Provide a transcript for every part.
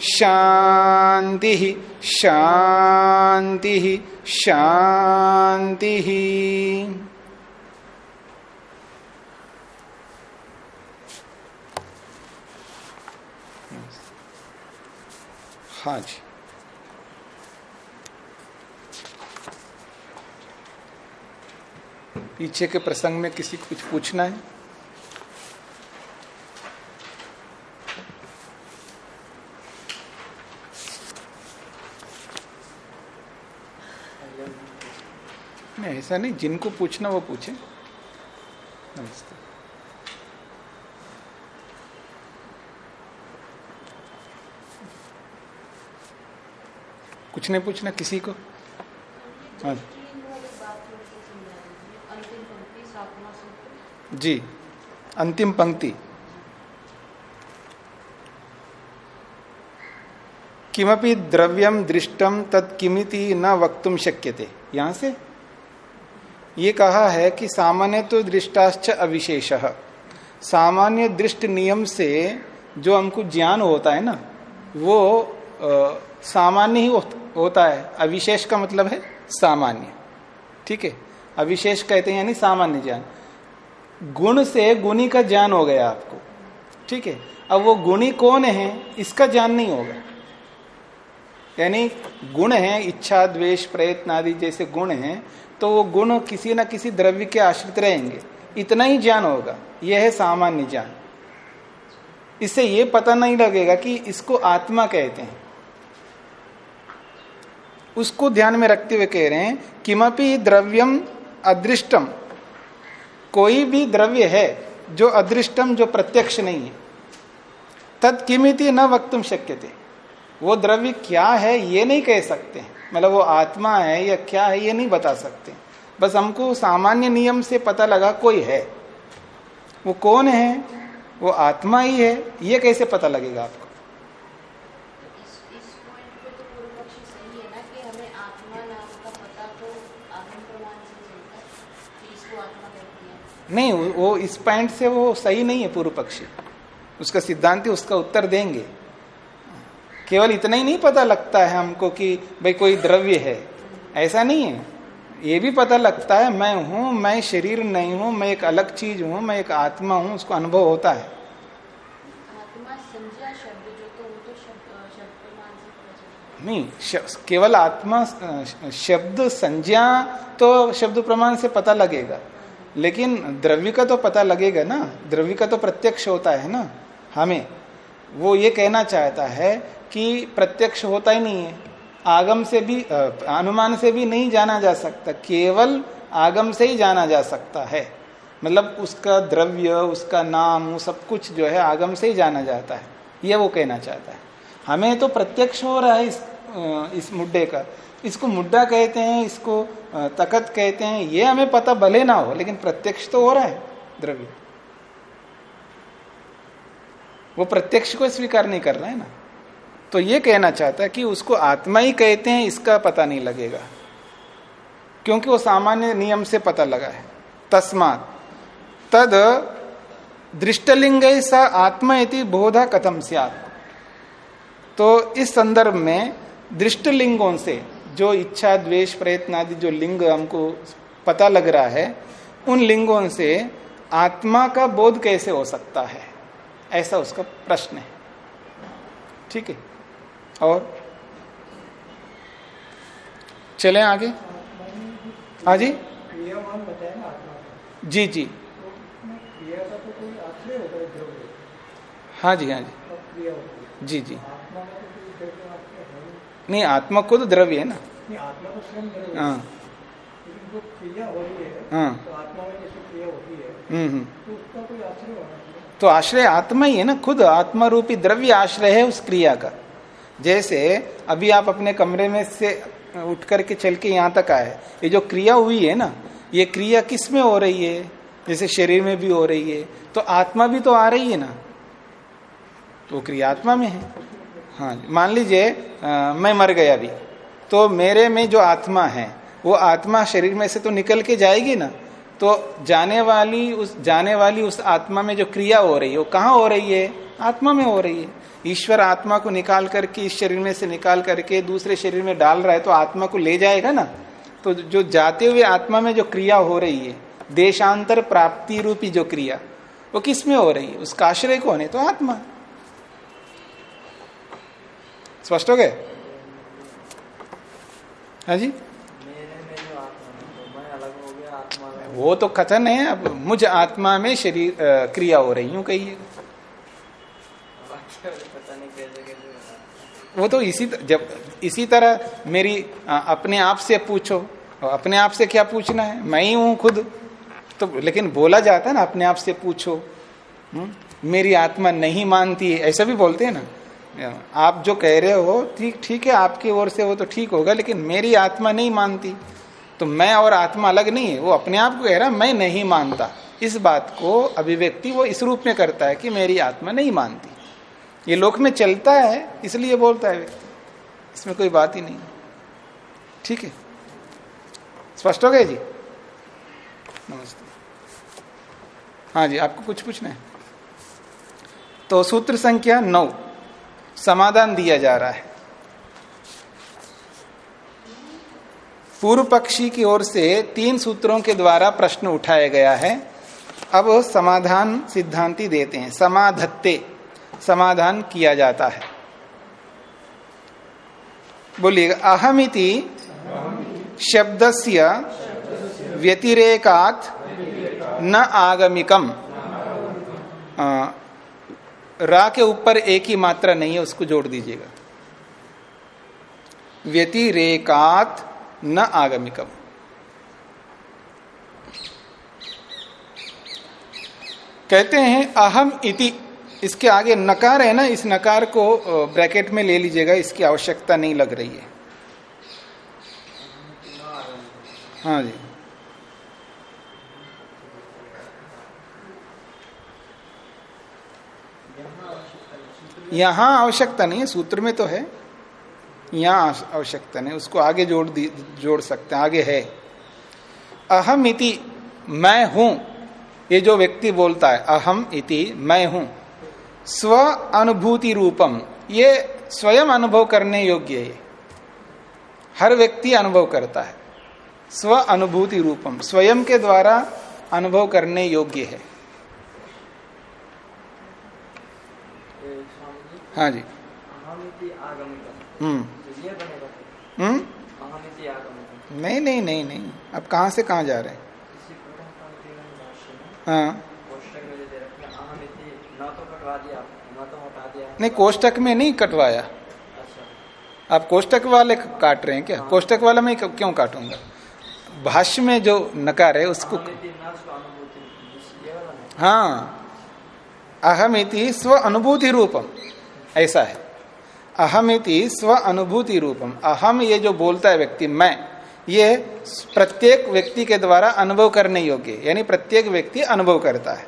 शान्तिः शांति शांति। हाँ जी। पीछे के प्रसंग में किसी को कुछ पूछना है? नहीं ऐसा नहीं, जिनको पूछना वो पूछे। नमस्ते। कुछ नहीं पूछना, किसी को? हाँ। जी। अंतिम पंक्ति। किमपि द्रव्यम दृष्टम तत्किमिति न वक्तुम शक्यते। यहाँ से? ये कहा है कि सामान्य तो दृष्टाश्च अविशेष। सामान्य दृष्ट नियम से जो हमको ज्ञान होता है ना, वो सामान्य ही होता है। अविशेष का मतलब है सामान्य। ठीक है? अविशेष कहते हैं यानी सामान्य ज्ञान। गुण से गुणी का ज्ञान हो गया आपको। ठीक है? अब वो गुणी कौन है, इसका ज्ञान नहीं होगा। यानी गुण है, इच्छा, द्वेष, प्रयत्न आदि जैसे गुण हैं तो वो गुण किसी न किसी द्रव्य के आश्रित रहेंगे। इतना ही ज्ञान होगा। यह है सामान्य ज्ञान। इससे ये पता नहीं लगेगा कि इसको आत्मा कहते हैं। उसको ध्यान में रखते हुए कह रहे हैं, किमपि द्रव्यम अदृष्टम। कोई भी द्रव्य है जो अदृष्टम, जो प्रत्यक्ष नहीं है। तद किमिति न वक्तुम शक्य वो द्रव्य क्या है, ये नहीं कह सकते मतलब वो आत्मा है या क्या है ये नहीं बता सकते। बस हमको सामान्य नियम से पता लगा कोई है। वो कौन है? वो आत्मा ही है। ये कैसे पता लगेगा आपको? नहीं वो इस पॉइंट से वो सही नहीं है पूर्व पक्षी। उसका सिद्धांत उसका उत्तर देंगे। केवल इतना ही नहीं पता लगता है हमको कि भाई कोई द्रव्य है। ऐसा नहीं है। ये भी पता लगता है मैं हूँ मैं शरीर नहीं हूँ मैं एक अलग चीज़ हूँ मैं एक आत्मा हूँ उसको अनुभव होता है। नहीं केवल आत्मा शब्द संज्ञा तो शब्द प्रमाण से पता लगेगा। लेकिन द्रव्य का तो पता लगेगा ना। द्रव्य का तो प्रत्यक्ष होता है ना हमें। वो ये कहना चाहता है कि प्रत्यक्ष होता ही नहीं है। आगम से भी अनुमान से भी नहीं जाना जा सकता। केवल आगम से ही जाना जा सकता है। मतलब उसका द्रव्य, उसका नाम, वो सब कुछ जो है आगम से ही जाना जाता है। ये वो कहना चाहता है। हमें तो प्रत्यक्ष हो रहा है इस इस मुद्दे का। इसको मुद्दा कहते हैं, इसको तकत कहते हैं, ये हमें पता भले ना हो, लेकिन प्रत्यक्ष तो हो रहा है द्रव्य। वो प्रत्यक्ष को स्वीकार नहीं कर रहा है ना। तो ये कहना चाहता है कि उसको आत्मा ही कहते हैं, इसका पता नहीं लगेगा। क्योंकि वो सामान्य नियम से पता लगा है। तस्मात। तद दृष्टलिंग स आत्मा इति बोधा कथम सियात। तो इस संदर्भ में दृष्टलिंगों से जो इच्छा, द्वेष, प्रयत्न आदि जो लिंग हमको पता लग रहा है, उन लिंगों से आत्मा का बोध कैसे हो सकता है? ऐसा उसका प्रश्न है। ठीक है? और? चलें आगे। हाँ जी? जी जी। हाँ जी हाँ जी। जी जी। नहीं। आत्मा खुद द्रव्य है ना। हाँ। हाँ। हम्म हम्म। तो आश्रय आत्मा ही है ना, खुद आत्मा रूपी द्रव्य आश्रय है उस क्रिया का। जैसे अभी आप अपने कमरे में से उठ करके चल के यहाँ तक आए, ये जो क्रिया हुई है ना, ये क्रिया किसमें हो रही है? जैसे शरीर में भी हो रही है तो आत्मा भी तो आ रही है ना। तो क्रिया आत्मा में है। हाँ मान लीजिए मैं मर गया अभी तो मेरे में जो आत्मा है, वो आत्मा शरीर में से तो निकल के जाएगी ना तो जाने वाली उस, जाने वाली उस आत्मा में जो क्रिया हो रही है, वो कहाँ हो रही है? आत्मा में हो रही है। ईश्वर आत्मा को निकाल करके इस शरीर में से निकाल करके दूसरे शरीर में डाल रहा है तो आत्मा को ले जाएगा ना? तो जो जाते हुए आत्मा में जो क्रिया हो रही है, देशांतर प्राप्ति रूपी जो क्रिया, वो किसमें हो रही है? उसका आश्रय कौन है? तो आत्मा। स्पष्ट हो गए हाँ जी? वो तो कथन है, अब मुझ आत्मा में शरीर क्रिया हो रही हूँ, कहिए वो तो इसी जब, इसी तरह मेरी अपने आप से पूछो अपने आप से क्या पूछना है मैं ही हूँ खुद तो लेकिन बोला जाता है ना, अपने आप से पूछो? हम्म? मेरी आत्मा नहीं मानती है, ऐसा भी बोलते हैं ना आप जो कह रहे हो, ठीक ठीक है, आपकी ओर से वो तो ठीक होगा, लेकिन मेरी आत्मा नहीं मानती तो मैं और आत्मा अलग नहीं है, वो अपने आप को कह रहा मैं नहीं मानता। इस बात को अभिव्यक्ति वो इस रूप में करता है कि मेरी आत्मा नहीं मानती। ये लोक में चलता है, इसलिए बोलता है व्यक्ति। इसमें कोई बात ही नहीं ठीक है? स्पष्ट हो गए जी? नमस्ते। हाँ जी, आपको कुछ पूछना है? तो सूत्र संख्या नौ। समाधान दिया जा रहा है। पूर्व पक्षी की ओर से तीन सूत्रों के द्वारा प्रश्न उठाया गया है। अब समाधान सिद्धांति देते हैं। समाधत्ते। समाधान किया जाता है। बोलिएगा, अहमिति शब्दस्य व्यतिरेकात न आगमिकम। रा के ऊपर एक ही मात्रा नहीं है, उसको जोड़ दीजिएगा। व्यतिरेकात न आगमिकम। कहते हैं, अहम इति। इसके आगे नकार है ना, इस नकार को ब्रैकेट में ले लीजिएगा, इसकी आवश्यकता नहीं लग रही है। हाँ जी। यहाँ आवश्यकता नहीं है, सूत्र में तो है। यहाँ आवश्यकता नहीं उसको आगे जोड़ दी जोड़ सकते हैं आगे है। अहम इति मैं हूँ ये जो व्यक्ति बोलता है अहम इति मैं हूँ स्व अनुभूति रूपम ये स्वयं अनुभव करने योग्य है। हर व्यक्ति अनुभव करता है स्व अनुभूति रूपम स्वयं के द्वारा अनुभव करने योग्य है। हाँ जी। हम्म। हम्म? नहीं नहीं नहीं नहीं। अब कहाँ से कहाँ जा रहे हैं? हाँ नहीं कोष्टक में नहीं कटवाया। आप कोष्टक वाले काट रहे हैं क्या? कोष्टक वाला मैं क्यों काटूँगा? भाष्य में जो नकार है उसको हाँ। अहमिति स्व अनुभूति रूपम। ऐसा है। अहमिति स्व अनुभूति रूपम। अहम ये जो बोलता है व्यक्ति, मैं, ये प्रत्येक व्यक्ति के द्वारा अनुभव करने योग्य, यानी प्रत्येक व्यक्ति अनुभव करता है।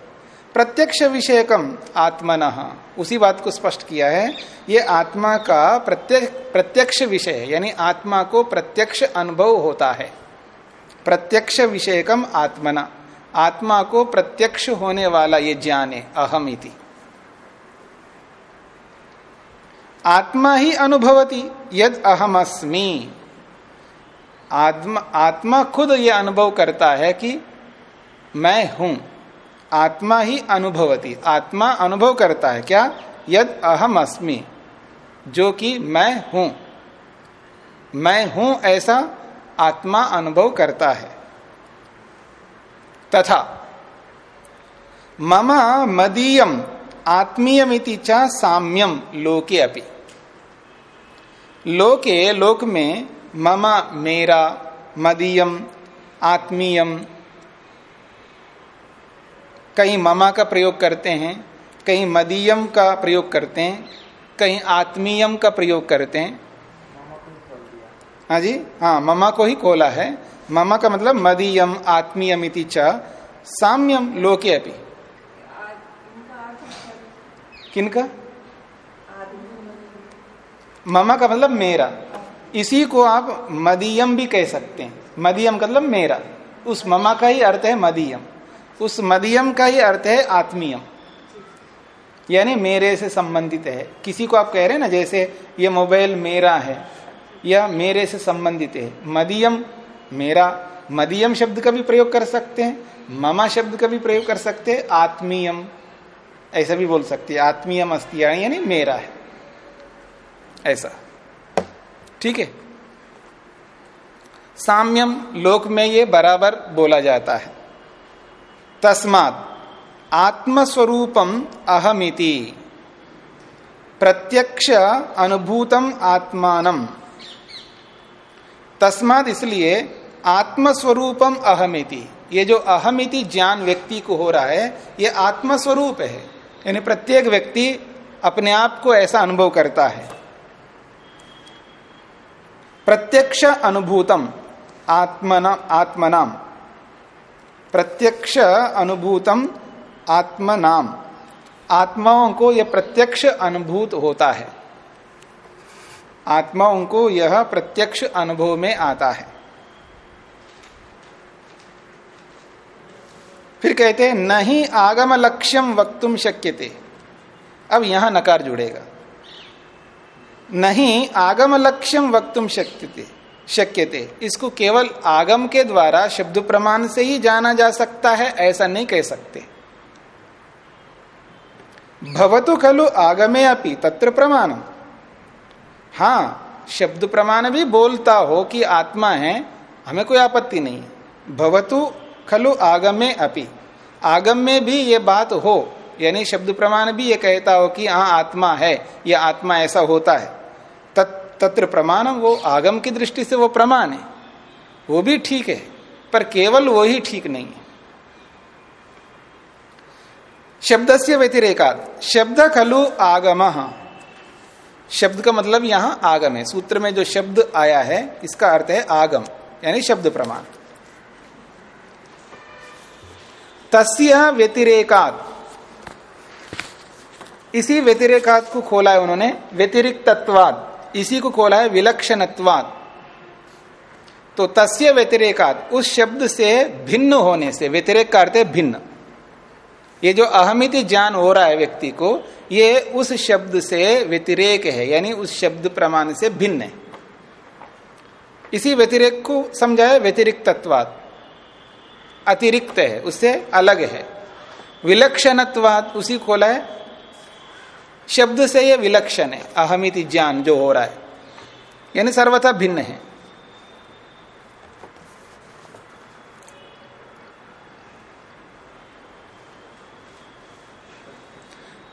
प्रत्यक्ष विषयकम आत्मन, उसी बात को स्पष्ट किया है। ये आत्मा का प्रत्यक्ष प्रत्यक्ष विषय, यानी आत्मा को प्रत्यक्ष अनुभव होता है। प्रत्यक्ष विषयकम आत्मना, आत्मा को प्रत्यक्ष होने वाला ये ज्ञान है अहम इति आत्मा ही अनुभवती, यद अहम अस्मी आत्मा आत्मा खुद ये अनुभव करता है कि मैं हूँ। आत्मा ही अनुभवती, आत्मा अनुभव करता है क्या? यद अहम अस्मि जो कि मैं हूँ। मैं हूँ ऐसा आत्मा अनुभव करता है। तथा, मम मदीयम आत्मीयमिति च साम्यम लोके अपि। लोके लोक में मम, मेरा, मदीयम, आत्मीयम, कहीं ममा का प्रयोग करते हैं, कहीं मदीयम का प्रयोग करते हैं, कहीं आत्मीयम का प्रयोग करते हैं। हाँ जी? हाँ ममा को ही खोला है। ममा का मतलब मदीयम आत्मीयम इति च साम्यम लोके अपनी किनका ममा का मतलब मेरा। इसी को आप मदियम भी कह सकते हैं। मदियम का मतलब मेरा। उस ममा का ही अर्थ है मदियम। उस मदियम का ही अर्थ है आत्मीयम यानी मेरे से संबंधित है। किसी को आप कह रहे हैं ना, जैसे ये मोबाइल मेरा है, या मेरे से संबंधित है। मदियम मेरा। मदियम शब्द का भी प्रयोग कर सकते हैं। ममा शब्द का भी प्रयोग कर सकते हैं। आत्मीयम। ऐसा भी बोल सकती है, आत्मीयम अस्ति यानी मेरा है। ऐसा। ठीक है? साम्यम, लोक में ये बराबर बोला जाता है। तस्मात, आत्मस्वरूपम अहमिति। प्रत्यक्ष अनुभूतम आत्मानम। तस्मात इसलिए, आत्मस्वरूपम अहमिति। ये जो अहमिति ज्ञान व्यक्ति को हो रहा है, ये आत्मस्वरूप है। यानी प्रत्येक व्यक्ति अपने आप को ऐसा अनुभव करता है। प्रत्यक्ष अनुभूतम, आत्मना, आत्मनाम। प्रत्यक्ष अनुभूतम, आत्मनाम। आत्माओं को यह प्रत्यक्ष अनुभूत होता है। आत्माओं को यह प्रत्यक्ष अनुभव में आता है। फिर कहते हैं, नहीं आगम लक्ष्यम वक्तुम शक्यते। अब यहाँ नकार जुड़ेगा। नहीं आगम लक्ष्यम वक्तुम शक्यते शक्यते। इसको केवल आगम के द्वारा शब्द प्रमाण से ही जाना जा सकता है, ऐसा नहीं कह सकते। भवतु खलु आगमे अपि, तत्र प्रमाण हाँ शब्द प्रमाण भी बोलता हो कि आत्मा है, हमें कोई आपत्ति नहीं। भवतु खलु आगमे अपि। आगम में भी ये बात हो, यानी शब्द प्रमाण भी ये कहता हो कि हाँ आत्मा है, या आत्मा ऐसा होता है। तत्र प्रमाण वो आगम की दृष्टि से वो प्रमाण है। वो भी ठीक है, पर केवल वो ही ठीक नहीं है। शब्द से व्यतिरेका शब्द खलु आगम। शब्द का मतलब यहाँ आगम है। सूत्र में जो शब्द आया है, इसका अर्थ है आगम, यानी शब्द प्रमाण। तस्य व्यतिरेकात। इसी व्यतिरेकात को खोला है उन्होंने व्यतिरिक्त तत्वाद इसी को खोला है विलक्षणत्वाद तो तस्य व्यतिरेकात, उस शब्द से भिन्न होने से, व्यतिरेक का अर्थ भिन्न। ये जो अहमिति ज्ञान हो रहा है व्यक्ति को, ये उस शब्द से व्यतिरेक है, यानी उस शब्द प्रमाण से भिन्न है। इसी व्यतिरेक को समझाया व्यतिरिक्त तत्वाद अतिरिक्त है, उससे अलग है। विलक्षणत्वाद उसी खोला है। शब्द से यह विलक्षण है, अहमिति ज्ञान जो हो रहा है। यानी सर्वथा भिन्न है।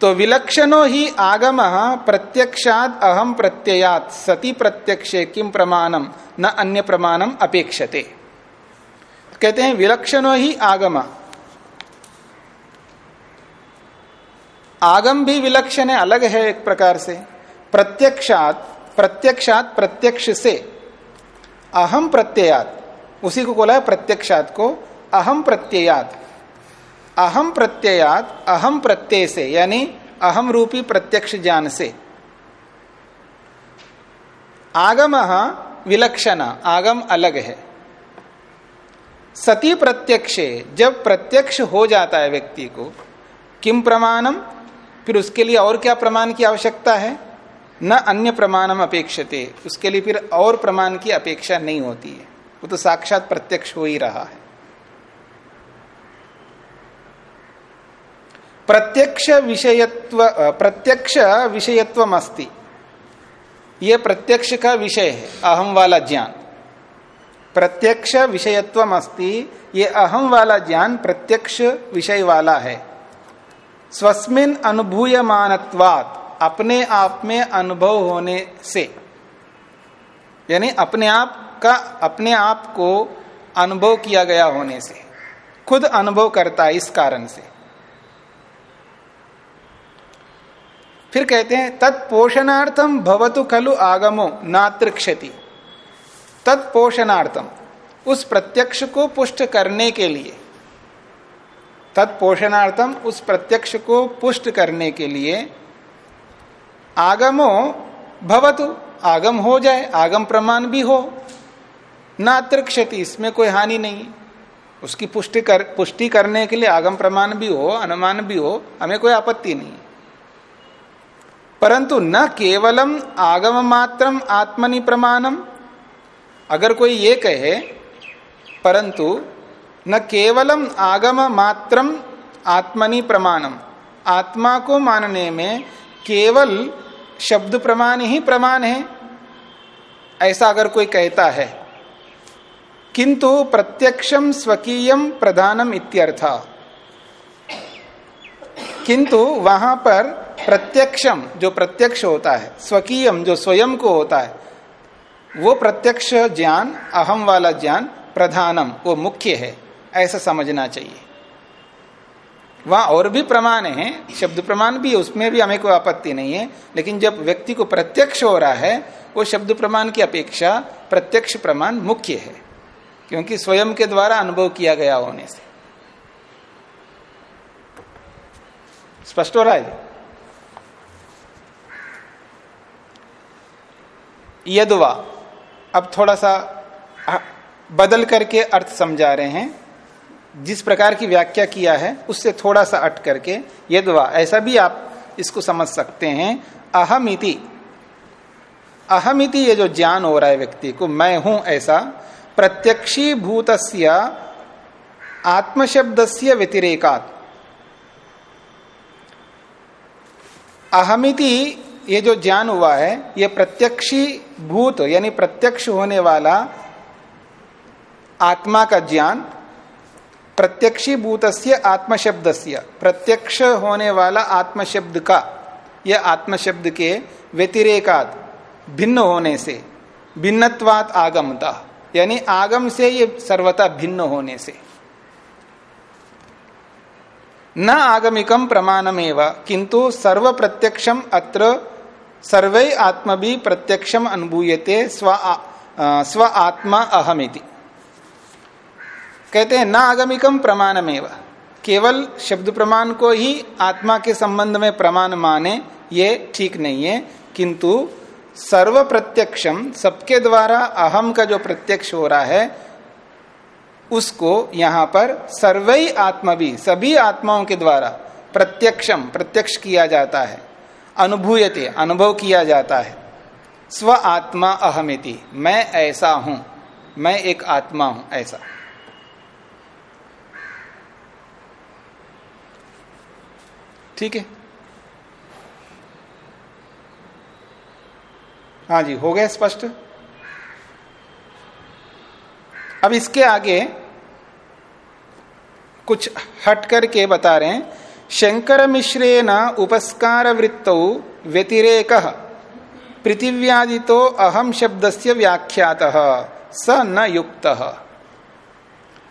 तो विलक्षणो ही आगम, प्रत्यक्षात अहम प्रत्ययात, सती प्रत्यक्षे किम प्रमाणम न अन्य प्रमाणम अपेक्षते। कहते हैं, विलक्षणो ही आगम। आगम भी विलक्षण है, अलग है एक प्रकार से। प्रत्यक्षात प्रत्यक्षात, प्रत्यक्ष से। अहम प्रत्ययात। उसी को बोला है, प्रत्यक्षात को अहम प्रत्ययात। अहम प्रत्ययात, अहम प्रत्यय से, यानी अहम रूपी प्रत्यक्ष ज्ञान से। आगम विलक्षण, आगम अलग है। सती प्रत्यक्ष, जब प्रत्यक्ष हो जाता है व्यक्ति को, किम प्रमाणम? फिर उसके लिए और क्या प्रमाण की आवश्यकता है? न अन्य प्रमाणम अपेक्षते, उसके लिए फिर और प्रमाण की अपेक्षा नहीं होती है। वो तो साक्षात प्रत्यक्ष हो ही रहा है। प्रत्यक्ष विषयत्व प्रत्यक्ष विषयत्व अस्ति यह प्रत्यक्ष का विषय है, अहम वाला ज्ञान। प्रत्यक्ष विषयत्व अस्ति ये अहम वाला ज्ञान प्रत्यक्ष विषय वाला है। स्वस्मिन अनुभूयमानत्वात, अपने आप में अनुभव होने से। यानी अपने आप का, अपने आप को अनुभव किया गया होने से। खुद अनुभव करता है इस कारण से। फिर कहते हैं तत्पोषणार्थम भवतु खलु आगमो नात्र क्षति तत्पोषणार्थम उस प्रत्यक्ष को पुष्ट करने के लिए। तत्पोषणार्थम उस प्रत्यक्ष को पुष्ट करने के लिए आगमो भवतु, आगम हो जाए, आगम प्रमाण भी हो नात्र क्षति इसमें कोई हानि नहीं। उसकी पुष्टि कर, पुष्टि करने के लिए आगम प्रमाण भी हो, अनुमान भी हो, हमें कोई आपत्ति नहीं। परंतु न केवलम आगम मात्रम आत्मनि प्रमाणम अगर कोई ये कहे, परंतु न केवलम आगम मात्रम आत्मनि प्रमाणम। आत्मा को मानने में केवल शब्द प्रमाण ही प्रमाण है। ऐसा अगर कोई कहता है, किंतु प्रत्यक्षम स्वकीयम प्रधानम इत्यर्थ। किंतु वहाँ पर प्रत्यक्षम, जो प्रत्यक्ष होता है, स्वकीयम, जो स्वयं को होता है वो प्रत्यक्ष ज्ञान, अहम वाला ज्ञान, प्रधानम, वो मुख्य है। ऐसा समझना चाहिए। वहाँ और भी प्रमाण है, शब्द प्रमाण भी है, उसमें भी हमें कोई आपत्ति नहीं है, लेकिन जब व्यक्ति को प्रत्यक्ष हो रहा है, वो शब्द प्रमाण की अपेक्षा प्रत्यक्ष प्रमाण मुख्य है, क्योंकि स्वयं के द्वारा अनुभव किया गया होने से। स्पष्ट हो रहा है? यदवा अब थोड़ा सा बदल करके अर्थ समझा रहे हैं। जिस प्रकार की व्याख्या किया है, उससे थोड़ा सा अट करके, यदवा, ऐसा भी आप इसको समझ सकते हैं, अहमिति। अहमिति ये जो ज्ञान हो रहा है व्यक्ति को, मैं हूँ ऐसा प्रत्यक्षी भूत आत्मशब्द से व्यतिरेकात। अहमिति ये जो ज्ञान हुआ है, ये प्रत्यक्षी भूत, यानी प्रत्यक्ष होने वाला आत्मा का ज्ञान, प्रत्यक्षी भूत आत्मशब्द प्रत्यक्ष होने वाला आत्मशब्द का यह आत्मशब्द के व्यतिरेकात भिन्न होने से, भिन्नत्वात आगमता, यानी आगम से ये सर्वता भिन्न होने से। न आगमिकम प्रमाणमेव किंतु सर्व प्रत्यक्षम अत्र सर्वे आत्म भी प्रत्यक्षम अनुभूयते स्व स्व आत्मा अहमिति। कहते हैं, न आगमिकम प्रमाणमेव। केवल शब्द प्रमाण को ही आत्मा के संबंध में प्रमाण माने, ये ठीक नहीं है किंतु सर्व प्रत्यक्षम सबके द्वारा अहम का जो प्रत्यक्ष हो रहा है उसको यहाँ पर सर्वई आत्मा भी, सभी आत्माओं के द्वारा प्रत्यक्षम प्रत्यक्ष किया जाता है। अनुभूयते, अनुभव किया जाता है। स्व आत्मा अहमिति, मैं ऐसा हूँ, मैं एक आत्मा हूँ, ऐसा। ठीक है? हाँ जी, हो गया स्पष्ट? अब इसके आगे कुछ हट करके बता रहे हैं। शंकर मिश्रे न उपस्कार वृत्तौ व्यतिरेक। पृथिव्यादि तो अहम शब्द से व्याख्यात। स न युक्त।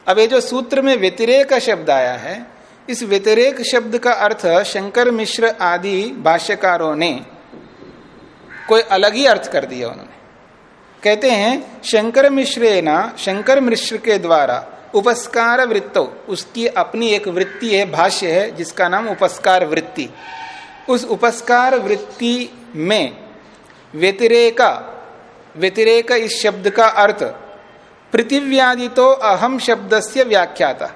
अब ये जो सूत्र में व्यतिरेक शब्द आया है, इस व्यतिरेक शब्द का अर्थ शंकर मिश्र आदि भाष्यकारों ने कोई अलग ही अर्थ कर दिया उन्होंने। कहते हैं शंकर मिश्रे न शंकर मिश्र के द्वारा उपस्कार वृत्तो उसकी अपनी एक वृत्ति है, भाष्य है, जिसका नाम उपस्कार वृत्ति उस उपस्कार वृत्ति में व्यतिरेका, व्यतिरेक इस शब्द का अर्थ पृथिव्यादि तो अहम शब्द से व्याख्याता।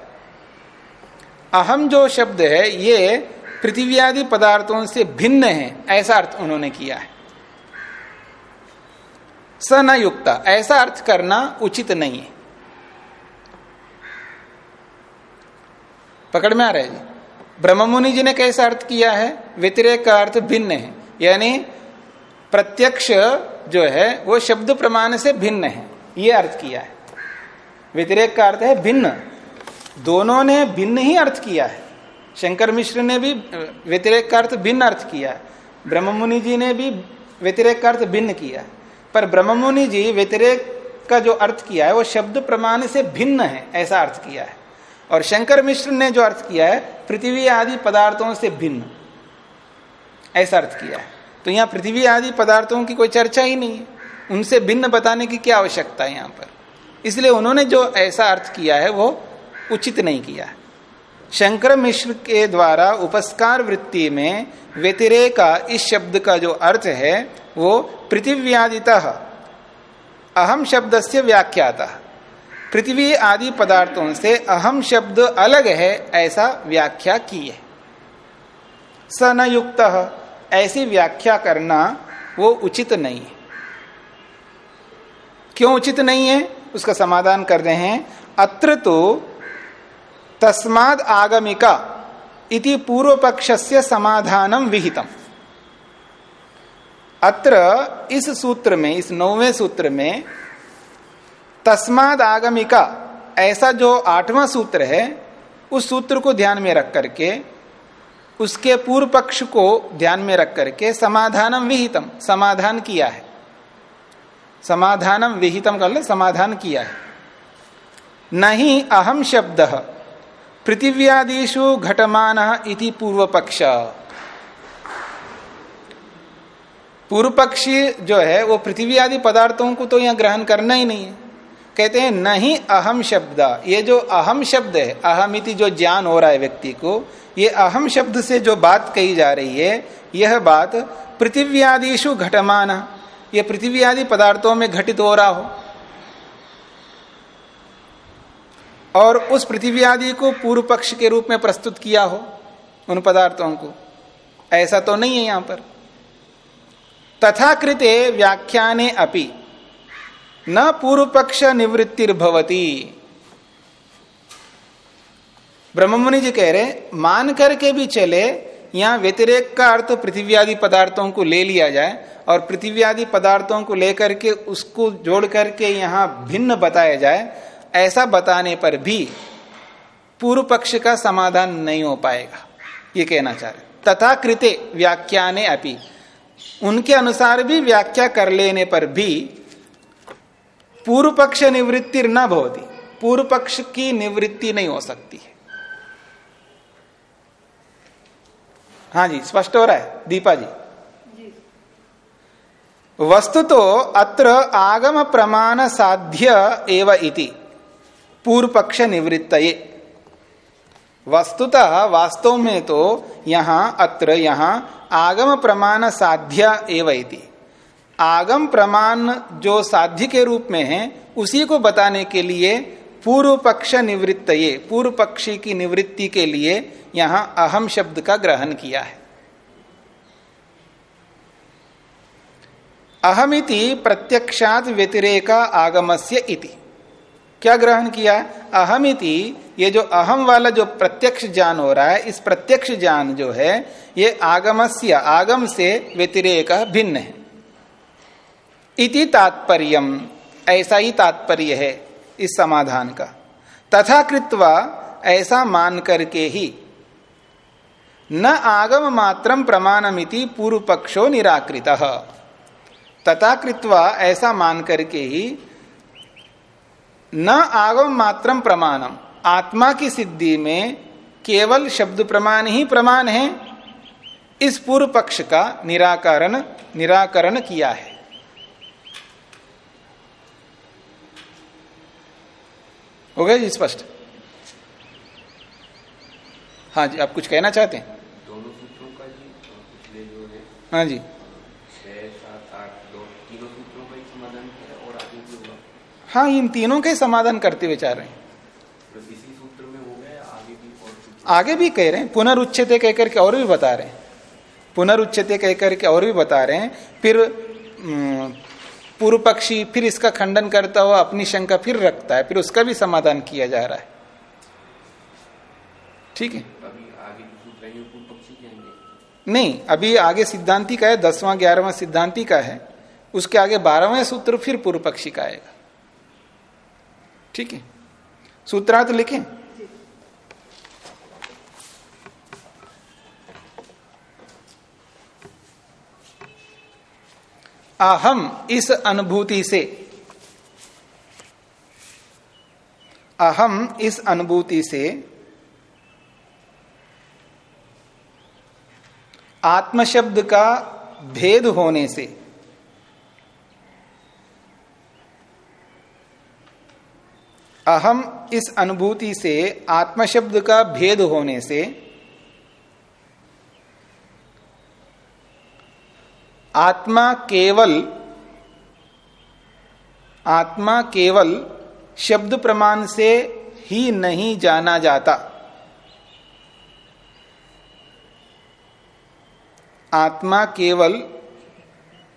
अहम जो शब्द है, ये पृथिव्यादि पदार्थों से भिन्न है, ऐसा अर्थ उन्होंने किया है। स न युक्त ऐसा अर्थ करना उचित नहीं है। पकड़ में आ रहा है जी। ब्रह्म मुनि जी ने कैसा अर्थ किया है? व्यतिरेक का अर्थ भिन्न है। यानी प्रत्यक्ष जो है, वो शब्द प्रमाण से भिन्न है। ये अर्थ किया है। व्यतिरेक का अर्थ है भिन्न। दोनों ने भिन्न ही अर्थ किया है। शंकर मिश्र ने भी व्यतिरेक का अर्थ भिन्न अर्थ किया है। ब्रह्म मुनि जी ने भी व्यतिरेक का अर्थ भिन्न किया है। पर ब्रह्ममुनि जी व्यतिरेक का जो अर्थ किया है, वो शब्द प्रमाण से भिन्न है, ऐसा अर्थ किया है। और शंकर मिश्र ने जो अर्थ किया है, पृथ्वी आदि पदार्थों से भिन्न। ऐसा अर्थ किया है। तो यहाँ पृथ्वी आदि पदार्थों की कोई चर्चा ही नहीं है। उनसे भिन्न बताने की क्या आवश्यकता है यहाँ पर? इसलिए उन्होंने जो ऐसा अर्थ किया है, वो उचित नहीं किया है। शंकर मिश्र के द्वारा उपस्कार वृत्ति में व्यतिरेका इस शब्द का जो अर्थ है, वो पृथिव्यादित, अहम शब्द से व्याख्याता। पृथ्वी आदि पदार्थों से अहम शब्द अलग है, ऐसा व्याख्या की है। स न युक्त ऐसी व्याख्या करना वो उचित नहीं है। क्यों उचित नहीं है? उसका समाधान कर रहे हैं। अत्र तो तस्माद आगमिका इति पूर्व से समाधानम विहितम। अत्र इस सूत्र में, इस नौवें सूत्र में, तस्माद आगमिका, ऐसा जो आठवां सूत्र है, उस सूत्र को ध्यान में रख करके, उसके पूर्व पक्ष को ध्यान में रख करके समाधानम विहितम। समाधान किया है। समाधानम विहितम कर ले समाधान किया है। नहीं अहम शब्द। पृथिव्यादिशु घटमान इति पूर्व पक्ष पूर्व पक्षी जो है, वो पृथ्वी आदि पदार्थों को तो यहाँ ग्रहण करना ही नहीं है। कहते हैं, नहीं, अहम शब्द। ये जो अहम शब्द है अहमिति जो ज्ञान हो रहा है व्यक्ति को, ये अहम शब्द से जो बात कही जा रही है, यह बात पृथिव्यादिशु घटमान, ये पृथ्वी आदि पदार्थों में घटित हो रहा हो। और उस पृथ्वी आदि को पूर्व पक्ष के रूप में प्रस्तुत किया हो उन पदार्थों को। ऐसा तो नहीं है यहाँ पर। तथाकृते व्याख्याने अपि न पूर्व पक्ष निवृत्तिर्भवती। ब्रह्ममुनि जी कह रहे मान करके भी चले, यहाँ व्यतिरेक का अर्थ पृथ्वी आदि पदार्थों को ले लिया जाए और पृथ्वी आदि पदार्थों को लेकर के उसको जोड़ करके यहाँ भिन्न बताया जाए ऐसा बताने पर भी पूर्व पक्ष का समाधान नहीं हो पाएगा। ये कहना चाह रहे तथा कृते व्याख्याने अपि। उनके अनुसार भी व्याख्या कर लेने पर भी पूर्व पक्ष निवृत्ति न भवती। पूर्व पक्ष की निवृत्ति नहीं हो सकती है। हाँ जी स्पष्ट हो रहा है? दीपा जी। वस्तु तो अत्र आगम प्रमाण साध्य एवं इति। पूर्व पक्ष निवृत्त वस्तुतः वास्तव में तो यहाँ अत्र यहाँ आगम प्रमाण साध्य एवं आगम प्रमाण जो साध्य के रूप में है, उसी को बताने के लिए पूर्व पक्ष निवृत्त पूर्व पक्षी की निवृत्ति के लिए यहाँ अहम शब्द का ग्रहण किया है। अहमिति प्रत्यक्षात व्यतिरेका आगमस्य इति। क्या ग्रहण किया? अहमिति, ये जो अहम वाला जो प्रत्यक्ष ज्ञान हो रहा है, इस प्रत्यक्ष ज्ञान जो है, ये आगमस्य, आगम से व्यतिरेक भिन्न है। इति तात्पर्य ऐसा ही तात्पर्य है इस समाधान का। तथा कृत्वा ऐसा मान करके ही, न आगम मात्रम प्रमाणमिति पूर्व पक्षो निराकृत। तथा कृत्वा ऐसा मान करके ही न आगम मात्रम प्रमाणम। आत्मा की सिद्धि में केवल शब्द प्रमाण ही प्रमाण है। इस पूर्व पक्ष का निराकरण निराकरण किया है। हो गया जी स्पष्ट? हाँ जी आप कुछ कहना चाहते हैं? दोनों सूत्रों का जी है। हाँ जी छह सात आठ दो तीनों सूत्रों का ही समाधान किया और आगे भी होगा हाँ इन तीनों के समाधान करते हुए चाह रहे हैं। सूत्र में गया आगे भी कह रहे हैं पुनरुच्छेद कहकर के और भी बता रहे हैं। पुनरुच्छेद कह करके और भी बता रहे हैं फिर पूर्व पक्षी फिर इसका खंडन करता हुआ अपनी शंका फिर रखता है फिर उसका भी समाधान किया जा रहा है। ठीक है? के नहीं अभी आगे सिद्धांति का है दसवां ग्यारहवां सिद्धांति का है। उसके आगे बारहवें सूत्र फिर पूर्व पक्षी का आएगा। ठीक है? सूत्रार्थ लिखें। अहम इस अनुभूति से। अहम इस अनुभूति से आत्मशब्द का भेद होने से। अहम इस अनुभूति से, आत्मशब्द का भेद होने से, आत्मा केवल आत्मा केवल शब्द प्रमाण से ही नहीं जाना जाता। आत्मा केवल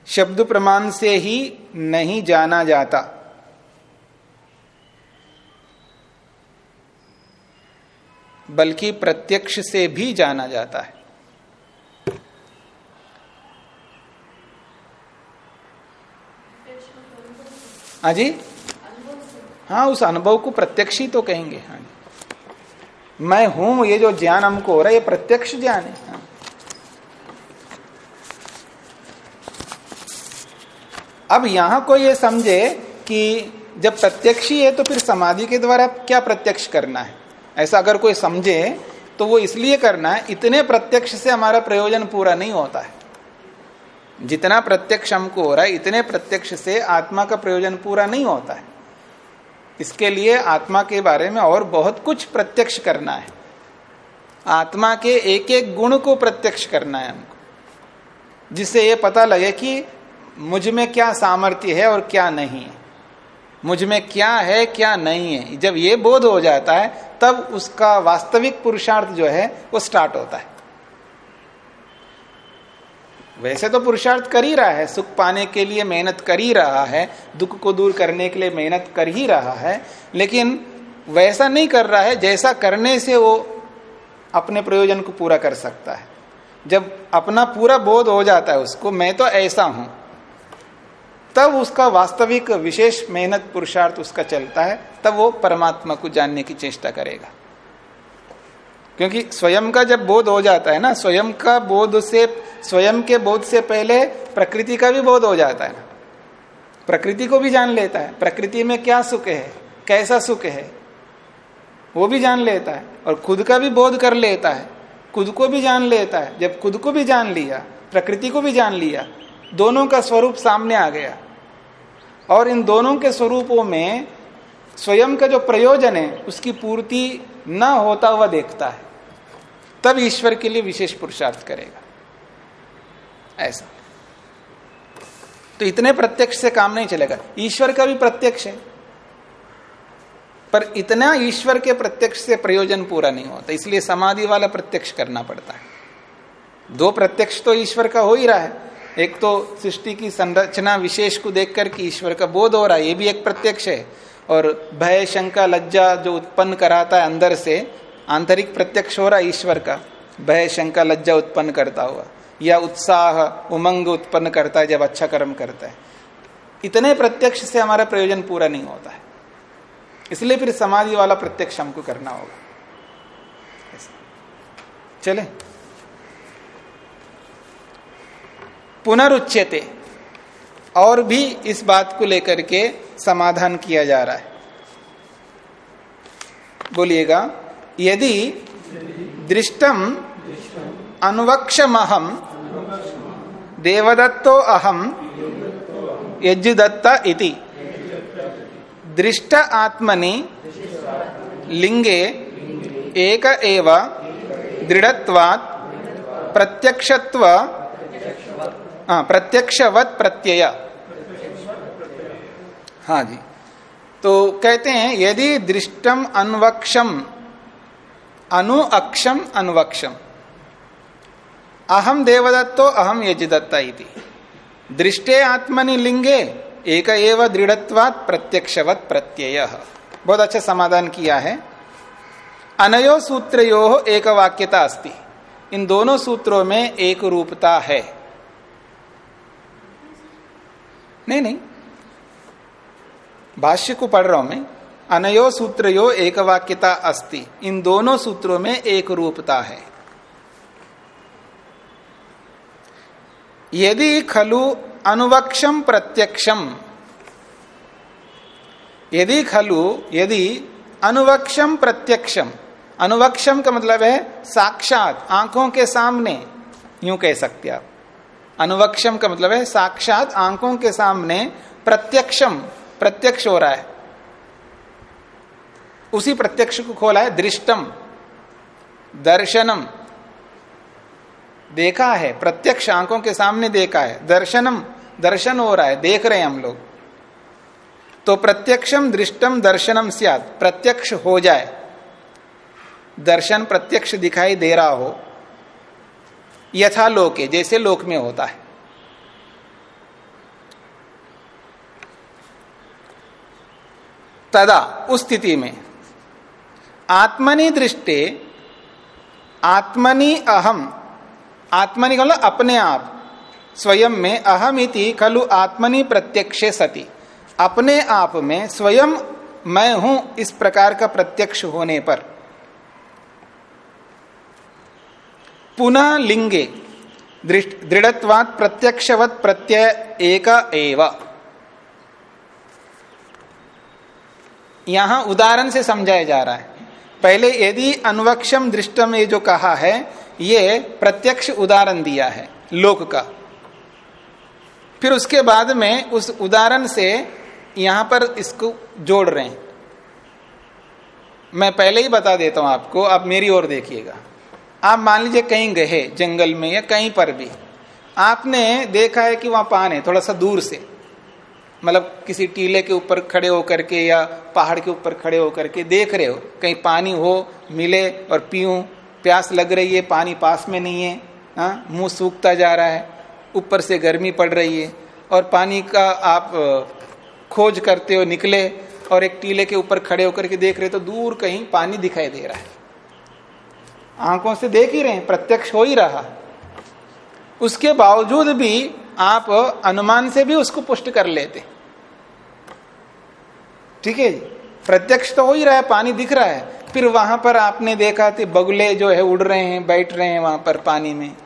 शब्द प्रमाण से ही नहीं जाना जाता। बल्कि प्रत्यक्ष से भी जाना जाता है। अजी हाँ उस अनुभव को प्रत्यक्ष ही तो कहेंगे। हाँ जी। मैं हूँ, ये जो ज्ञान हमको हो रहा है, ये प्रत्यक्ष ज्ञान है। हाँ। अब यहाँ को ये समझे कि जब प्रत्यक्ष ही है तो फिर समाधि के द्वारा क्या प्रत्यक्ष करना है? ऐसा अगर कोई समझे तो वो इसलिए करना है, इतने प्रत्यक्ष से हमारा प्रयोजन पूरा नहीं होता है। जितना प्रत्यक्ष हमको हो रहा है, इतने प्रत्यक्ष से आत्मा का प्रयोजन पूरा नहीं होता है। इसके लिए आत्मा के बारे में और बहुत कुछ प्रत्यक्ष करना है। आत्मा के एक एक गुण को प्रत्यक्ष करना है हमको, जिससे ये पता लगे कि मुझमें क्या सामर्थ्य है और क्या नहीं है। मुझमें क्या है, क्या नहीं है। जब ये बोध हो जाता है, तब उसका वास्तविक पुरुषार्थ जो है, वो स्टार्ट होता है। वैसे तो पुरुषार्थ कर ही रहा है, सुख पाने के लिए मेहनत कर ही रहा है, दुख को दूर करने के लिए मेहनत कर ही रहा है, लेकिन वैसा नहीं कर रहा है, जैसा करने से वो अपने प्रयोजन को पूरा कर सकता है। जब अपना पूरा बोध हो जाता है उसको, मैं तो ऐसा हूँ तब उसका वास्तविक विशेष मेहनत पुरुषार्थ उसका चलता है, तब वो परमात्मा को जानने की चेष्टा करेगा। क्योंकि स्वयं का जब बोध हो जाता है ना, स्वयं का बोध से, स्वयं के बोध से पहले प्रकृति का भी बोध हो जाता है ना। प्रकृति को भी जान लेता है, प्रकृति में क्या सुख है, कैसा सुख है, वो भी जान लेता है और खुद का भी बोध कर लेता है, खुद को भी जान लेता है। जब खुद को भी जान लिया, प्रकृति को भी जान लिया, दोनों का स्वरूप सामने आ गया और इन दोनों के स्वरूपों में स्वयं का जो प्रयोजन है, उसकी पूर्ति न होता हुआ देखता है। तब ईश्वर के लिए विशेष पुरुषार्थ करेगा। ऐसा। तो इतने प्रत्यक्ष से काम नहीं चलेगा। ईश्वर का भी प्रत्यक्ष है। पर इतना ईश्वर के प्रत्यक्ष से प्रयोजन पूरा नहीं होता, इसलिए समाधि वाला प्रत्यक्ष करना पड़ता है। दो प्रत्यक्ष तो ईश्वर का हो ही रहा है। एक तो सृष्टि की संरचना विशेष को देख करके ईश्वर का बोध हो रहा है, ये भी एक प्रत्यक्ष है। और भय, शंका, लज्जा जो उत्पन्न कराता है अंदर से, आंतरिक प्रत्यक्ष हो रहा है ईश्वर का। भय, शंका, लज्जा उत्पन्न करता हुआ। या उत्साह, उमंग उत्पन्न करता है जब अच्छा कर्म करता है। इतने प्रत्यक्ष से हमारा प्रयोजन पूरा नहीं होता है। इसलिए फिर समाधि वाला प्रत्यक्ष हमको करना होगा। चले। पुनरुच्यते। और भी इस बात को लेकर के समाधान किया जा रहा है। बोलिएगा, यदि दृष्टम अनुवक्षमहम देवदत्तो अहम यजुदत्त इति। दृष्ट आत्मनि लिंगे एक एव दृढ़त्वात् प्रत्यक्षत्व हाँ प्रत्यक्षवत प्रत्यय। हाँ जी। तो कहते हैं, यदि दृष्टम अनवक्षम अनुअक्षम अनवक्षम। अहम देवदत्तो अहम यजदत्ता दृष्टे आत्मनि लिंगे, एक एव दृढ़त्वात् प्रत्यक्षवत प्रत्यय। बहुत अच्छा समाधान किया है। अनयो सूत्रो एक वाक्यता अस्ति। इन दोनों सूत्रों में एक रूपता है। नहीं नहीं। भाष्य को पढ़ रहा हूँ मैं। अनयो सूत्रो एक वाक्यता अस्ति। इन दोनों सूत्रों में एक रूपता है। यदि खलु अनुवक्षम प्रत्यक्षम यदि खलु, यदि अनुवक्षम प्रत्यक्षम अनुवक्षम का मतलब है साक्षात, आँखों के सामने। यूँ कह सकते आप। अनुवक्षम का मतलब है साक्षात आँखों के सामने प्रत्यक्षम, प्रत्यक्ष हो रहा है। उसी प्रत्यक्ष को खोला है दृष्टम, दर्शनम। देखा है, प्रत्यक्ष आँखों के सामने देखा है, दर्शनम, दर्शन हो रहा है, देख रहे हैं हम लोग। तो प्रत्यक्षम, दृष्टम, दर्शनम सियात प्रत्यक्ष हो जाए। दर्शन प्रत्यक्ष दिखाई दे रहा हो। यथा लोके जैसे लोक में होता है। तदा उस स्थिति में, आत्मनि दृष्टि, आत्मनि अहम, आत्मनि मतलब अपने आप, स्वयं में अहम इति खलु आत्मनि प्रत्यक्षे सती। अपने आप में स्वयं मैं हूँ इस प्रकार का प्रत्यक्ष होने पर। पुनः लिंगे दृढ़त्वात प्रत्यक्षवत प्रत्यय एक एव। यहाँ उदाहरण से समझाया जा रहा है। पहले यदि अनवक्षम दृष्टम ये जो कहा है, ये प्रत्यक्ष उदाहरण दिया है, लोक का। फिर उसके बाद में उस उदाहरण से यहाँ पर इसको जोड़ रहे हैं। मैं पहले ही बता देता हूँ आपको, आप मेरी ओर देखिएगा। आप मान लीजिए कहीं गए जंगल में या कहीं पर भी, आपने देखा है कि वहाँ पान है, थोड़ा सा दूर से। मतलब किसी टीले के ऊपर खड़े होकर के या पहाड़ के ऊपर खड़े होकर के देख रहे हो, कहीं पानी हो, मिले और पीऊं, प्यास लग रही है, पानी पास में नहीं है हाँ मुँह सूखता जा रहा है, ऊपर से गर्मी पड़ रही है, और पानी का आप खोज करते हो, निकले और एक टीले के ऊपर खड़े होकर के देख रहे हो तो दूर कहीं पानी दिखाई दे रहा है। आँखों से देख ही रहे प्रत्यक्ष हो ही रहा। उसके बावजूद भी आप अनुमान से भी उसको पुष्ट कर लेते। ठीक है प्रत्यक्ष तो हो ही रहा है, पानी दिख रहा है। फिर वहाँ पर आपने देखा थे बगुले जो है उड़ रहे हैं, बैठ रहे हैं वहाँ पर पानी में।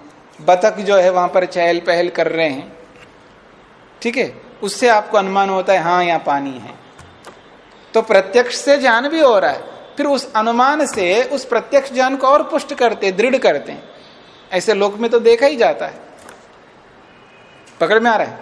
बतख जो है वहाँ पर चहल पहल कर रहे हैं। ठीक है? उससे आपको अनुमान होता है हाँ यहाँ पानी है। तो प्रत्यक्ष से जान भी हो रहा है। फिर उस अनुमान से उस प्रत्यक्ष ज्ञान को और पुष्ट करते, दृढ़ करते हैं। ऐसे लोक में तो देखा ही जाता है। पकड़ में आ रहा है?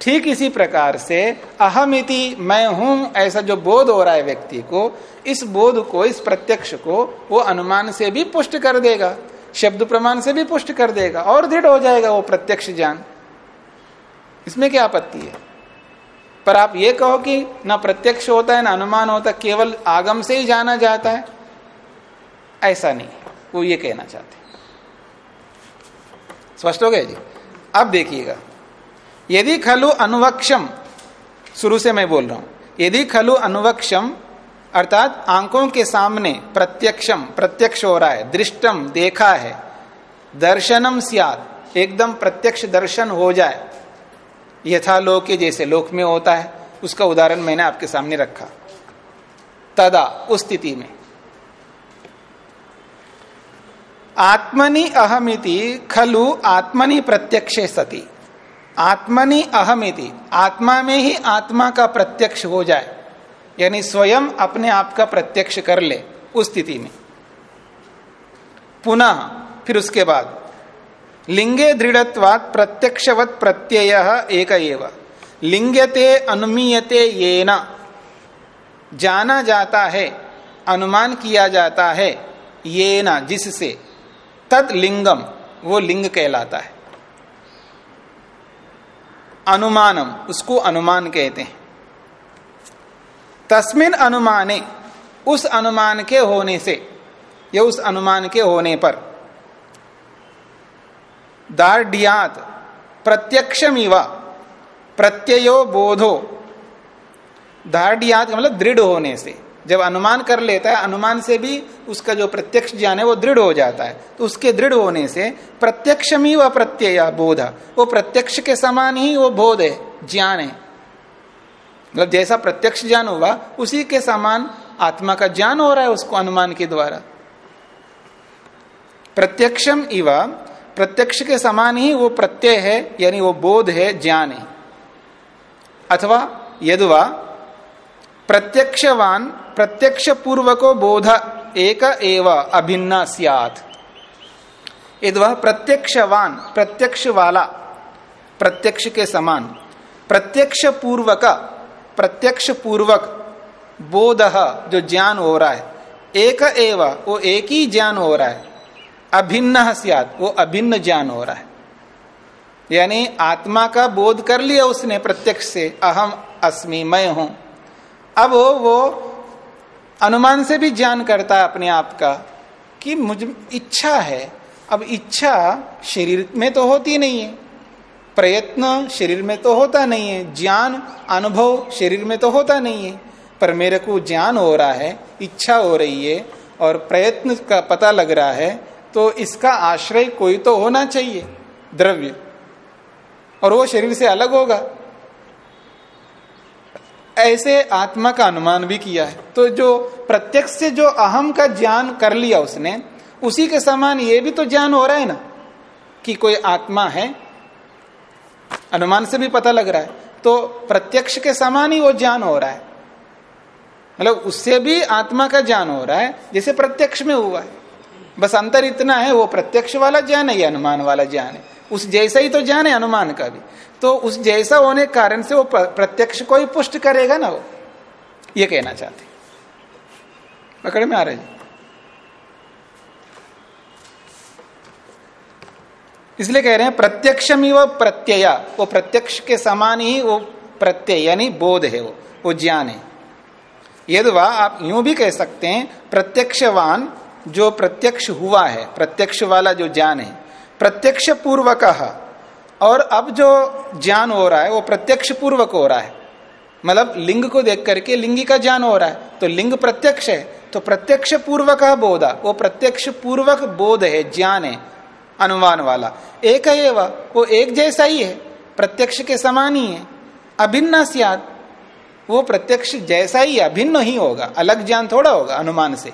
ठीक इसी प्रकार से अहमिति मैं हूँ ऐसा जो बोध हो रहा है व्यक्ति को, इस बोध को, इस प्रत्यक्ष को, वो अनुमान से भी पुष्ट कर देगा, शब्द प्रमाण से भी पुष्ट कर देगा, और दृढ़ हो जाएगा वो प्रत्यक्ष ज्ञान। इसमें क्या आपत्ति है? पर आप ये कहो कि ना प्रत्यक्ष होता है, ना अनुमान होता है केवल आगम से ही जाना जाता है। ऐसा नहीं, वो ये कहना चाहते स्पष्ट हो गया जी? अब देखिएगा। यदि खलु अनुवक्षम, शुरू से मैं बोल रहा हूँ, यदि खलु अनुवक्षम, अर्थात आँखों के सामने प्रत्यक्षम, प्रत्यक्ष हो रहा है, दृष्टम, देखा है, दर्शनम सियाद एकदम प्रत्यक्ष दर्शन हो जाए यथा लोक जैसे लोक में होता है, उसका उदाहरण मैंने आपके सामने रखा। तदा, उस स्थिति में। आत्मनि अहमिति खलु आत्मनि प्रत्यक्षे सती। आत्मनि अहमिति, आत्मा में ही आत्मा का प्रत्यक्ष हो जाए, यानी स्वयं अपने आप का प्रत्यक्ष कर ले, उस स्थिति में। पुनः, फिर उसके बाद लिंगे दृढ़त्वात प्रत्यक्षवत प्रत्यय एक एव। लिंगते अनुमीयते ये न जाना जाता है, अनुमान किया जाता है ये न जिससे। तद लिंगम, वो लिंग कहलाता है। अनुमानम, उसको अनुमान कहते हैं। तस्मिन अनुमाने, उस अनुमान के होने से, या उस अनुमान के होने पर दार्डियात प्रत्यक्षमिवा, प्रत्ययो बोधो। दार्डियात मतलब दृढ़ होने से। जब अनुमान कर लेता है, अनुमान से भी उसका जो प्रत्यक्ष ज्ञान है, वो दृढ़ हो जाता है। तो उसके दृढ़ होने से प्रत्यक्षमी व प्रत्यय बोध, वो प्रत्यक्ष के समान ही वो बोध है, ज्ञान है। मतलब जैसा प्रत्यक्ष ज्ञान हुआ, उसी के समान आत्मा का ज्ञान हो रहा है उसको अनुमान के द्वारा। प्रत्यक्षम इव प्रत्यक्ष के समान ही वो प्रत्यय है, यानी वो बोध है, ज्ञान है। अथवा, यदवा, प्रत्यक्षवान प्रत्यक्ष पूर्वको बोध एक एव अभिन्न सियात। यदि वह प्रत्यक्षवान प्रत्यक्ष वाला प्रत्यक्ष के समान प्रत्यक्ष पूर्वक प्रत्यक्ष पूर्वक बोध जो ज्ञान हो रहा है, एक एव, वो एक ही ज्ञान हो रहा है। अभिन्न सियात वो अभिन्न ज्ञान हो रहा है। यानी आत्मा का बोध कर लिया उसने प्रत्यक्ष से अहम अस्मि मैं हूँ। अब वो, वो अनुमान से भी ज्ञान करता है अपने आप का कि मुझ इच्छा है। अब इच्छा शरीर में तो होती नहीं है। प्रयत्न शरीर में तो होता नहीं है। ज्ञान अनुभव शरीर में तो होता नहीं है। पर मेरे को ज्ञान हो रहा है इच्छा हो रही है और प्रयत्न का पता लग रहा है तो इसका आश्रय कोई तो होना चाहिए, द्रव्य। और वो शरीर से अलग होगा। ऐसे आत्मा का अनुमान भी किया है। तो जो प्रत्यक्ष से जो अहम का ज्ञान कर लिया उसने, उसी के समान ये भी तो ज्ञान हो रहा है ना, कि कोई आत्मा है। अनुमान से भी पता लग रहा है। तो प्रत्यक्ष के समान ही वो ज्ञान हो रहा है। मतलब उससे भी आत्मा का ज्ञान हो रहा है, जैसे प्रत्यक्ष में हुआ है। बस अंतर इतना है, वो प्रत्यक्ष वाला ज्ञान है, या अनुमान वाला ज्ञान है। उस जैसा ही तो ज्ञान है अनुमान का भी। तो उस जैसा होने के कारण से वो प्रत्यक्ष को ही पुष्ट करेगा ना वो। ये कहना चाहते पकड़ में आ रहे जी इसलिए कह रहे हैं प्रत्यक्षम ही वो प्रत्यय। वो प्रत्यक्ष के समान ही वो प्रत्यय, यानी बोध है वो वो ज्ञान है। यदि आप यूँ भी कह सकते हैं, प्रत्यक्षवान जो प्रत्यक्ष हुआ है, प्रत्यक्ष वाला जो ज्ञान है, प्रत्यक्ष पूर्वक। और अब जो ज्ञान हो रहा है, वो प्रत्यक्ष पूर्वक हो रहा है। मतलब लिंग को देख करके लिंगी का ज्ञान हो रहा है। तो लिंग प्रत्यक्ष है तो प्रत्यक्ष पूर्वक बोधा, वो प्रत्यक्ष पूर्वक बोध है, ज्ञान है, अनुमान वाला। एक है वह, वो एक जैसा ही है, प्रत्यक्ष के समान ही है, अभिन्न सियात, वो प्रत्यक्ष जैसा ही, अभिन्न ही होगा, अलग ज्ञान थोड़ा होगा अनुमान से।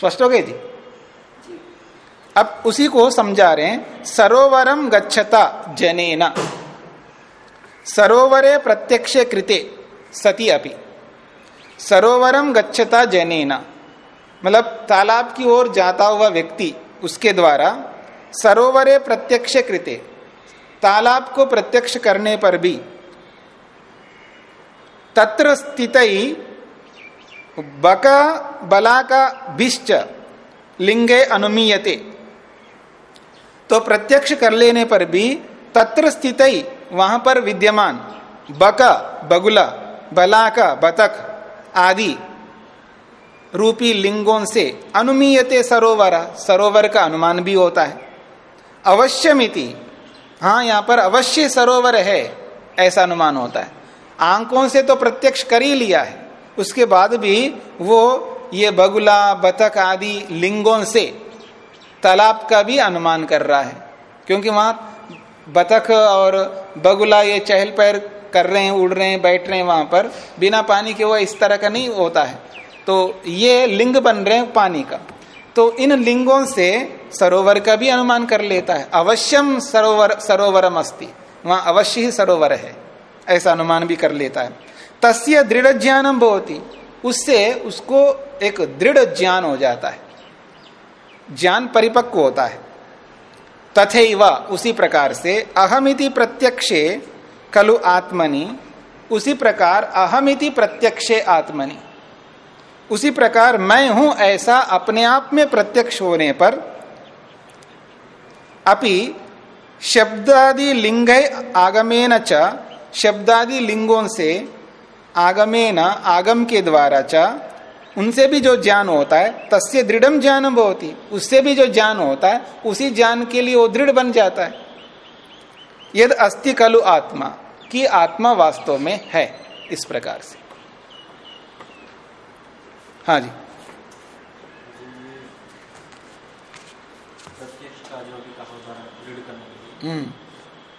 स्पष्ट हो गई थी? अब उसी को समझा रहे हैं सरोवरम गच्छता जनेना। सरोवरे प्रत्यक्ष कृते, सती अपि। सरोवरम गच्छता जनेना। मतलब तालाब की ओर जाता हुआ व्यक्ति, उसके द्वारा सरोवरे प्रत्यक्ष कृते। तालाब को प्रत्यक्ष करने पर भी तत्र स्थित बका बला का बिश्च, लिंगे अनुमीयते। तो प्रत्यक्ष कर लेने पर भी तत्र स्थित, वहाँ पर विद्यमान। बक, बगुला, बलाका, बतख आदि रूपी लिंगों से अनुमीयते सरोवर सरोवर का अनुमान भी होता है। अवश्यमिति हाँ यहाँ पर अवश्य सरोवर है, ऐसा अनुमान होता है। आंकों से तो प्रत्यक्ष कर ही लिया है। उसके बाद भी वो ये बगुला, बतख आदि लिंगों से तालाब का भी अनुमान कर रहा है। क्योंकि वहाँ बतख और बगुला ये चहल पहल कर रहे हैं, उड़ रहे हैं, बैठ रहे हैं वहाँ पर, बिना पानी के वो इस तरह का नहीं होता है। तो ये लिंग बन रहे हैं पानी का। तो इन लिंगों से सरोवर का भी अनुमान कर लेता है। अवश्यम सरोवर, सरोवरम अस्ति। वहाँ अवश्य ही सरोवर है। ऐसा अनुमान भी कर लेता है। तस्य दृढ़ ज्ञानम बहुत उससे उसको एक दृढ़ ज्ञान हो जाता है। ज्ञान परिपक्व होता है। तथे उसी प्रकार से अहमिति प्रत्यक्षे कलु आत्मनि, उसी प्रकार अहमिति प्रत्यक्षे आत्मनि। उसी प्रकार मैं हूँ ऐसा अपने आप में प्रत्यक्ष होने पर अपि शब्दादि लिंग आगमेन च, शब्दादि लिंगों से आगमेन, आगम के द्वारा च, उनसे भी जो ज्ञान होता है, तस्य दृढ़ ज्ञान होती उससे भी जो ज्ञान होता है, उसी ज्ञान के लिए वो दृढ़ बन जाता है। यद अस्थि कलु आत्मा, की आत्मा वास्तव में है, इस प्रकार से। हाँ जी। हम्म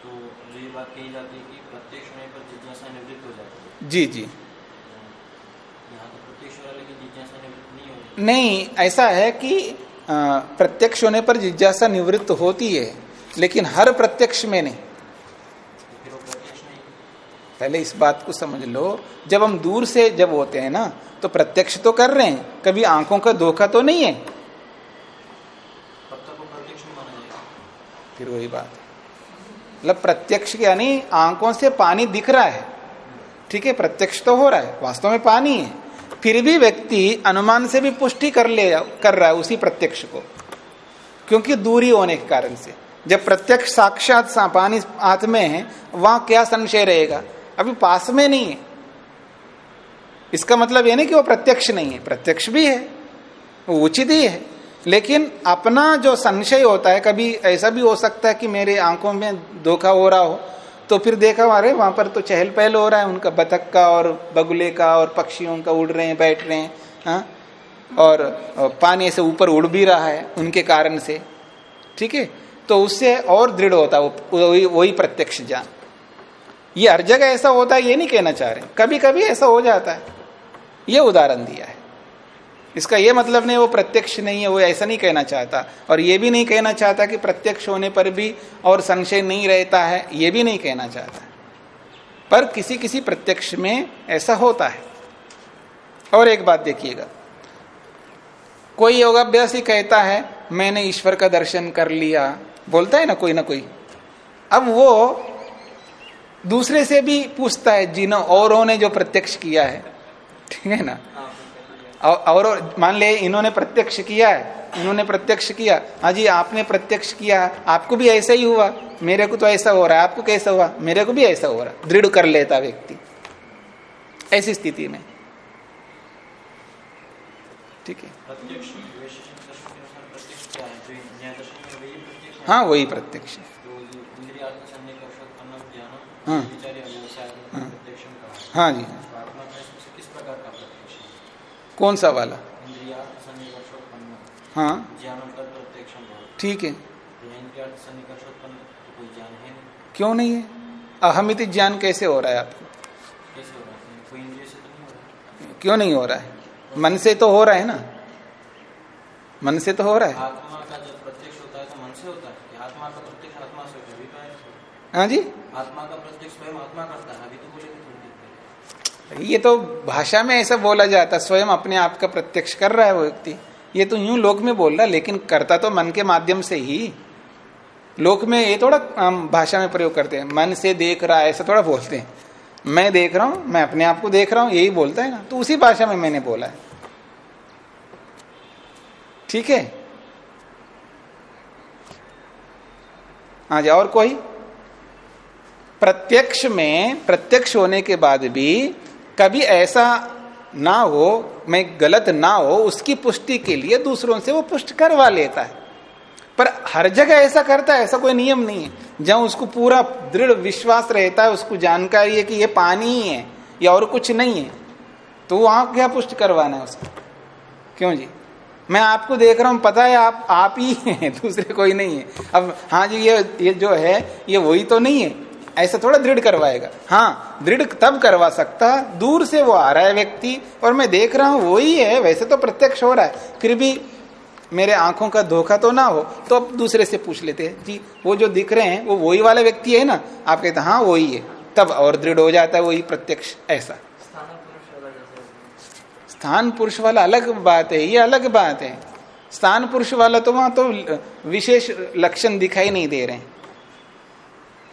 तो ये बात कही जाती है कि प्रत्यक्ष होने पर जिज्ञासा निवृत्त हो जाती है जी जी। नहीं ऐसा है कि प्रत्यक्ष होने पर जिज्ञासा निवृत्त होती है लेकिन हर प्रत्यक्ष में नहीं। पहले इस बात को समझ लो जब हम दूर से जब होते हैं ना तो प्रत्यक्ष तो कर रहे हैं कभी आँखों का धोखा तो नहीं है। फिर वही बात। मतलब प्रत्यक्ष यानी आँखों से पानी दिख रहा है। ठीक है, प्रत्यक्ष तो हो रहा है, वास्तव में पानी है। फिर भी व्यक्ति अनुमान से भी पुष्टि कर ले, कर रहा है उसी प्रत्यक्ष को। क्योंकि दूरी होने के कारण से। जब प्रत्यक्ष साक्षात पानी हाथ में है, वहाँ क्या संशय रहेगा? अभी पास में नहीं है। इसका मतलब यह नहीं कि वो प्रत्यक्ष नहीं है, प्रत्यक्ष भी है, वो उचित ही है। लेकिन अपना जो संशय होता है, कभी ऐसा भी हो सकता है कि मेरे आँखों में धोखा हो रहा हो तो फिर देखा, अरे, वहाँ पर तो चहल पहल हो रहा है, उनका बतख का और बगुले का और पक्षियों का उड़ रहे हैं, बैठ रहे हैं, हा? और पानी से ऊपर उड़ भी रहा है उनके कारण से, ठीक है? तो उससे और दृढ़ होता वही वही प्रत्यक्ष ज्ञान ये हर जगह ऐसा होता है, ये नहीं कहना चाह रहे कभी कभी ऐसा हो जाता है। ये उदाहरण दिया है। इसका यह मतलब नहीं, वो प्रत्यक्ष नहीं है, वो ऐसा नहीं कहना चाहता। और ये भी नहीं कहना चाहता कि प्रत्यक्ष होने पर भी और संशय नहीं रहता है, ये भी नहीं कहना चाहता। पर किसी किसी प्रत्यक्ष में ऐसा होता है। और एक बात देखिएगा। कोई योगाभ्यास ही कहता है, मैंने ईश्वर का दर्शन कर लिया। बोलता है ना कोई ना कोई। अब वो दूसरे से भी पूछता है, जिन्हों औरों ने जो प्रत्यक्ष किया है। ठीक है ना? और, मान ले इन्होंने प्रत्यक्ष किया है इन्होंने प्रत्यक्ष किया। हाँ जी आपने प्रत्यक्ष किया। आपको भी ऐसा ही हुआ। मेरे को तो ऐसा हो रहा है। आपको कैसा हुआ? मेरे को भी ऐसा हो रहा। है दृढ़ कर लेता व्यक्ति। ऐसी स्थिति में। ठीक है। हाँ वही प्रत्यक्ष। हाँ। हाँ जी। कौन सा वाला? हाँ। ठीक है। क्यों नहीं है? अहमित ज्ञान कैसे हो रहा है आपको? क्यों नहीं हो रहा है? मन से तो हो रहा है ना? मन से तो हो रहा है? आत्मा का जब प्रत्यक्ष होता है तो मन से होता आत्मा का प्रत्यक्ष आत्मा से होता हाँ जी। आत्मा का प्रत्यक्ष स्वयं आत्मा करता है अभी तो बोले ये तो भाषा में ऐसा बोला जाता, स्वयं अपने आप का प्रत्यक्ष कर रहा है वो व्यक्ति। ये तो यूँ लोक में बोल रहा, लेकिन करता तो मन के माध्यम से ही। लोक में ये थोड़ा भाषा में प्रयोग करते हैं। मन से देख रहा है, ऐसा थोड़ा बोलते हैं। मैं देख रहा हूँ, मैं अपने आप को देख रहा हूँ, यही बोलता है ना। तो उसी भाषा में मैंने बोला है। ठीक है? आज और कोई? प्रत्यक्ष में, प्रत्यक्ष होने के बाद भी कभी ऐसा ना हो, मैं गलत ना हो, उसकी पुष्टि के लिए दूसरों से वो पुष्ट करवा लेता है। पर हर जगह ऐसा करता है, ऐसा कोई नियम नहीं है। जहाँ उसको पूरा दृढ़ विश्वास रहता है, उसको जानकारी है कि ये पानी ही है, या और कुछ नहीं है तो वहाँ क्या पुष्ट करवाना है उसको? क्यों जी? मैं आपको देख रहा हूँ, पता है आप आप ही हैं, दूसरे कोई नहीं है। अब हाँ जी, ये ये जो है, ये वही तो नहीं है। ऐसा थोड़ा दृढ़ करवाएगा। हाँ दृढ़ तब करवा सकता, दूर से वो आ रहा है व्यक्ति, और मैं देख रहा हूँ वो ही है वैसे तो प्रत्यक्ष हो रहा है। फिर भी मेरे आँखों का धोखा तो ना हो तो अब दूसरे से पूछ लेते हैं, जी, वो जो दिख रहे हैं, वो वही वाला व्यक्ति है ना? आप कहते हाँ वही है। तब और दृढ़ हो जाता है, वही प्रत्यक्ष, ऐसा। स्थान पुरुष वाला अलग बात है, ये अलग बात है। स्थान पुरुष वाला तो वहाँ तो विशेष लक्षण दिखाई नहीं दे रहे हैं।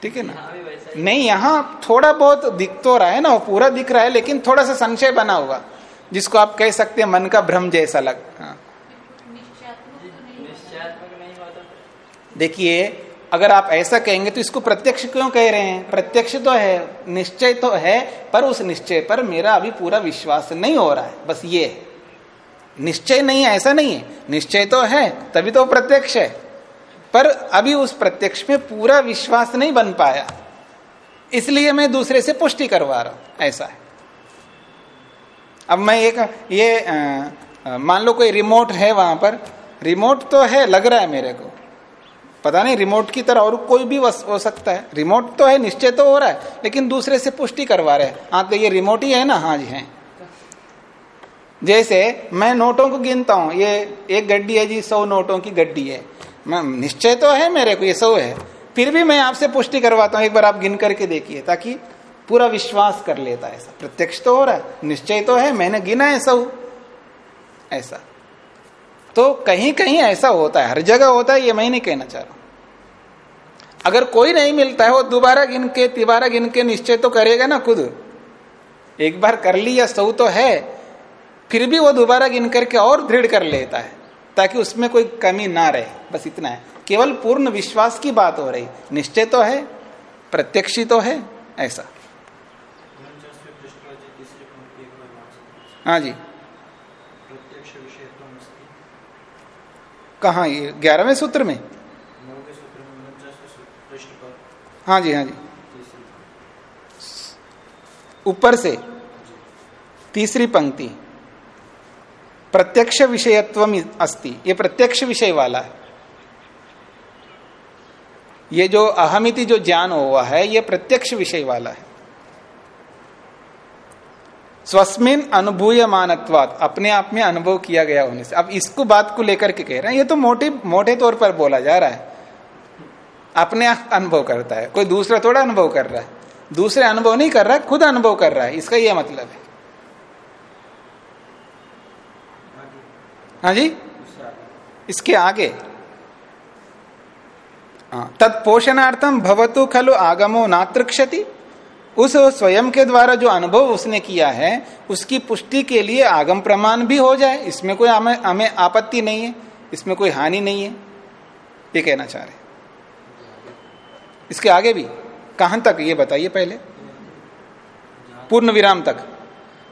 ठीक है ना? नहीं, यहाँ थोड़ा बहुत दिख तो रहा है ना, वो पूरा दिख रहा है, लेकिन थोड़ा सा संशय बना हुआ, जिसको आप कह सकते हैं मन का भ्रम जैसा लग हाँ। देखिए, अगर आप ऐसा कहेंगे तो इसको प्रत्यक्ष क्यों कह रहे हैं? प्रत्यक्ष तो है, निश्चय तो है, पर उस निश्चय पर मेरा अभी पूरा विश्वास नहीं हो रहा है, बस ये निश्चय नहीं है, ऐसा नहीं है। निश्चय तो है, तभी तो प्रत्यक्ष है। पर अभी उस प्रत्यक्ष में पूरा विश्वास नहीं बन पाया। इसलिए मैं दूसरे से पुष्टि करवा रहा हूँ। ऐसा है। अब मैं एक, ये मान लो कोई रिमोट है वहाँ पर। रिमोट तो है, लग रहा है मेरे को। पता नहीं, रिमोट की तरह और कोई भी हो सकता है। रिमोट तो है, निश्चय तो हो रहा है, लेकिन दूसरे से पुष्टि करवा रहे हैं। हाँ तो ये रिमोट ही है ना? हाँ जी, है। जैसे मैं नोटों को गिनता हूँ। ये एक गड्डी है जी, सौ नोटों की गड्डी है। मैं निश्चय तो है मेरे को, ये सौ है। फिर भी मैं आपसे पुष्टि करवाता हूँ, एक बार आप गिन करके देखिए, ताकि पूरा विश्वास कर लेता ऐसा। प्रत्यक्ष तो हो रहा है, निश्चय तो है, मैंने गिना है सौ ऐसा। तो कहीं कहीं ऐसा होता है, हर जगह होता है, ये मैं नहीं कहना चाह रहा अगर कोई नहीं मिलता है, वो दोबारा गिन के, तिबारा गिन के निश्चय तो करेगा ना खुद। एक बार कर लिया सौ तो है, फिर भी वो दोबारा गिन करके और दृढ़ कर लेता है। ताकि उसमें कोई कमी ना रहे। बस इतना है। केवल पूर्ण विश्वास की बात हो रही। निश्चय तो है, प्रत्यक्षी तो है, ऐसा। हाँ जी। कहा? ये ग्यारहवें सूत्र में? हाँ जी हाँ जी। ऊपर से। तीसरी पंक्ति। प्रत्यक्ष विषयत्व अस्ति। ये प्रत्यक्ष विषय वाला है। ये जो अहमिति जो ज्ञान हुआ है, ये प्रत्यक्ष विषय वाला है। स्वस्मिन अनुभूय मानत्वाद अपने आप में अनुभव किया गया होने से। अब इसको बात को लेकर के कह रहे हैं, ये तो मोटे मोटे तौर पर बोला जा रहा है। अपने आप अनुभव करता है। कोई दूसरा थोड़ा अनुभव कर रहा है। दूसरे अनुभव नहीं कर रहा, खुद अनुभव कर रहा है। इसका यह मतलब है। हाँ जी? इसके आगे। हाँ, तत्पोषणार्थम भवतु खलु आगमो नात्रक्षति उस स्वयं के द्वारा जो अनुभव उसने किया है उसकी पुष्टि के लिए आगम प्रमाण भी हो जाए। इसमें कोई हमें आपत्ति नहीं है। इसमें कोई हानि नहीं है। ये कहना चाह रहे इसके आगे भी। कहाँ तक? ये बताइए पहले। पूर्ण विराम तक।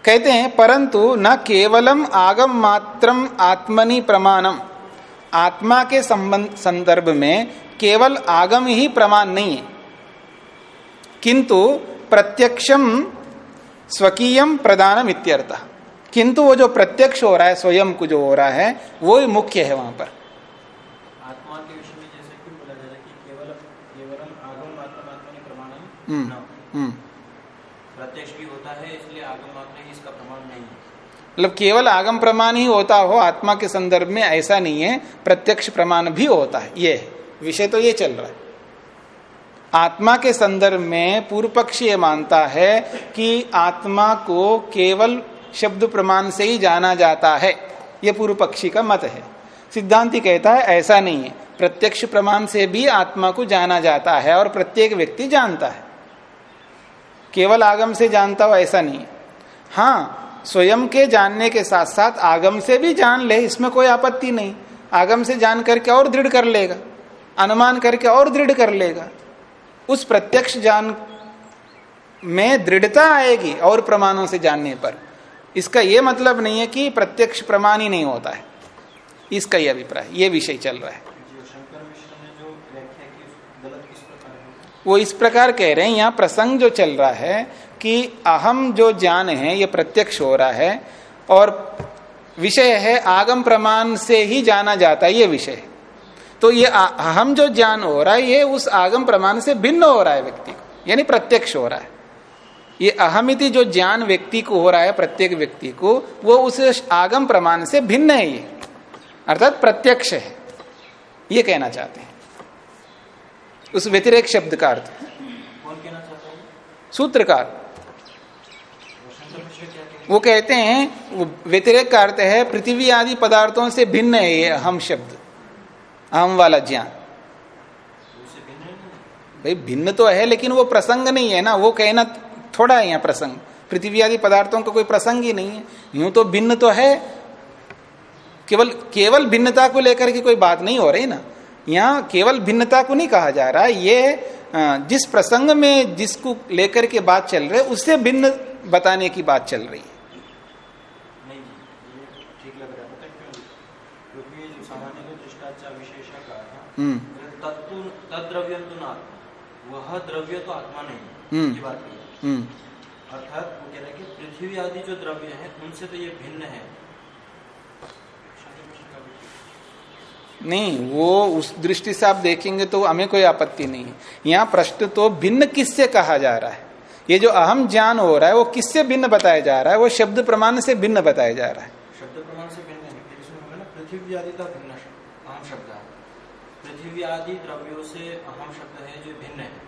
कहते हैं परंतु न केवलम आगम मात्रम आत्मनि प्रमाणम। आत्मा के संबंध संदर्भ में केवल आगम ही प्रमाण नहीं है। किंतु प्रत्यक्षम स्वकीयम प्रदानम इत्यर्थ। किंतु वो जो प्रत्यक्ष हो रहा है स्वयं को जो हो रहा है वो ही मुख्य है वहाँ पर। आत्मा के विषय में जैसे क्यों बोला जा रहा है कि केवल केवलम आगम आत्मा प्रमाणम हम्म, हम्म। प्रत्यक्ष भी होता है इसलिए आगम मात्र ही इसका प्रमाण नहीं है मतलब केवल आगम प्रमाण ही होता हो, आत्मा के संदर्भ में ऐसा नहीं है, प्रत्यक्ष प्रमाण भी होता है, ये विषय तो ये चल रहा है। आत्मा के संदर्भ में पूर्व पक्ष ये मानता है कि आत्मा को केवल शब्द प्रमाण से ही जाना जाता है, ये पूर्व पक्षी का मत है। सिद्धांति कहता है, ऐसा नहीं है। प्रत्यक्ष प्रमाण से भी आत्मा को जाना जाता है और प्रत्येक व्यक्ति जानता है। केवल आगम से जानता हो, ऐसा नहीं है। हाँ स्वयं के जानने के साथ साथ आगम से भी जान ले इसमें कोई आपत्ति नहीं। आगम से जान करके और दृढ़ कर लेगा अनुमान करके और दृढ़ कर लेगा। उस प्रत्यक्ष जान में दृढ़ता आएगी और प्रमाणों से जानने पर। इसका यह मतलब नहीं है कि प्रत्यक्ष प्रमाण ही नहीं होता है। इसका यह अभिप्राय ये विषय चल रहा है? वो इस प्रकार कह रहे हैं यहाँ प्रसंग जो चल रहा है कि अहम जो ज्ञान है ये प्रत्यक्ष हो रहा है और विषय है आगम प्रमाण से ही जाना जाता है ये विषय। तो ये अहम जो ज्ञान हो रहा है ये उस आगम प्रमाण से भिन्न हो रहा है व्यक्ति को यानी प्रत्यक्ष हो रहा है। ये अहमिति जो ज्ञान व्यक्ति को हो रहा है प्रत्येक व्यक्ति को वो उस आगम प्रमाण से भिन्न है ये। अर्थात प्रत्यक्ष है ये कहना चाहते हैं। उस व्यतिरेक शब्द का अर्थ। सूत्रकार वो शंकर मिश्र क्या कहते वो कहते हैं वो व्यतिरेक का अर्थ है पृथ्वी आदि पदार्थों से भिन्न है ये हम शब्द अहम वाला ज्ञान। भाई भिन्न तो है लेकिन वो प्रसंग नहीं है ना वो कहना थोड़ा है यहाँ प्रसंग। पृथ्वी आदि पदार्थों का को कोई प्रसंग ही नहीं है। यूँ तो भिन्न तो है केवल केवल भिन्नता को लेकर के कोई बात नहीं हो रही ना। यहाँ केवल भिन्नता को नहीं कहा जा रहा ये जिस प्रसंग में जिसको लेकर के बात चल रही है उससे भिन्न बताने की बात चल रही है नहीं जी ये ठीक लग रहा है पता है क्यों क्योंकि ये जो सामान्य जो दृष्टाचार विशेष का है हम्म तत्व तद्रव्य तो ना वह द्रव्य तो आत्मा नहीं हम्म। बात कही। हम्म। अर्थात वो कह रहे कि पृथ्वी आदि जो द्रव्य है उनसे तो ये भिन्न है। नहीं वो उस दृष्टि से आप देखेंगे तो हमें कोई आपत्ति नहीं है। यहाँ प्रश्न तो भिन्न किससे कहा जा रहा है? ये जो अहम ज्ञान हो रहा है वो किससे भिन्न बताया जा रहा है? वो शब्द प्रमाण से भिन्न बताया जा रहा है। शब्द प्रमाण से भिन्न है। पृथ्वी आदि का भिन्न शब्द अहम शब्द है पृथ्वी आदि द्रव्यों से अहम शब्द है जो भिन्न है।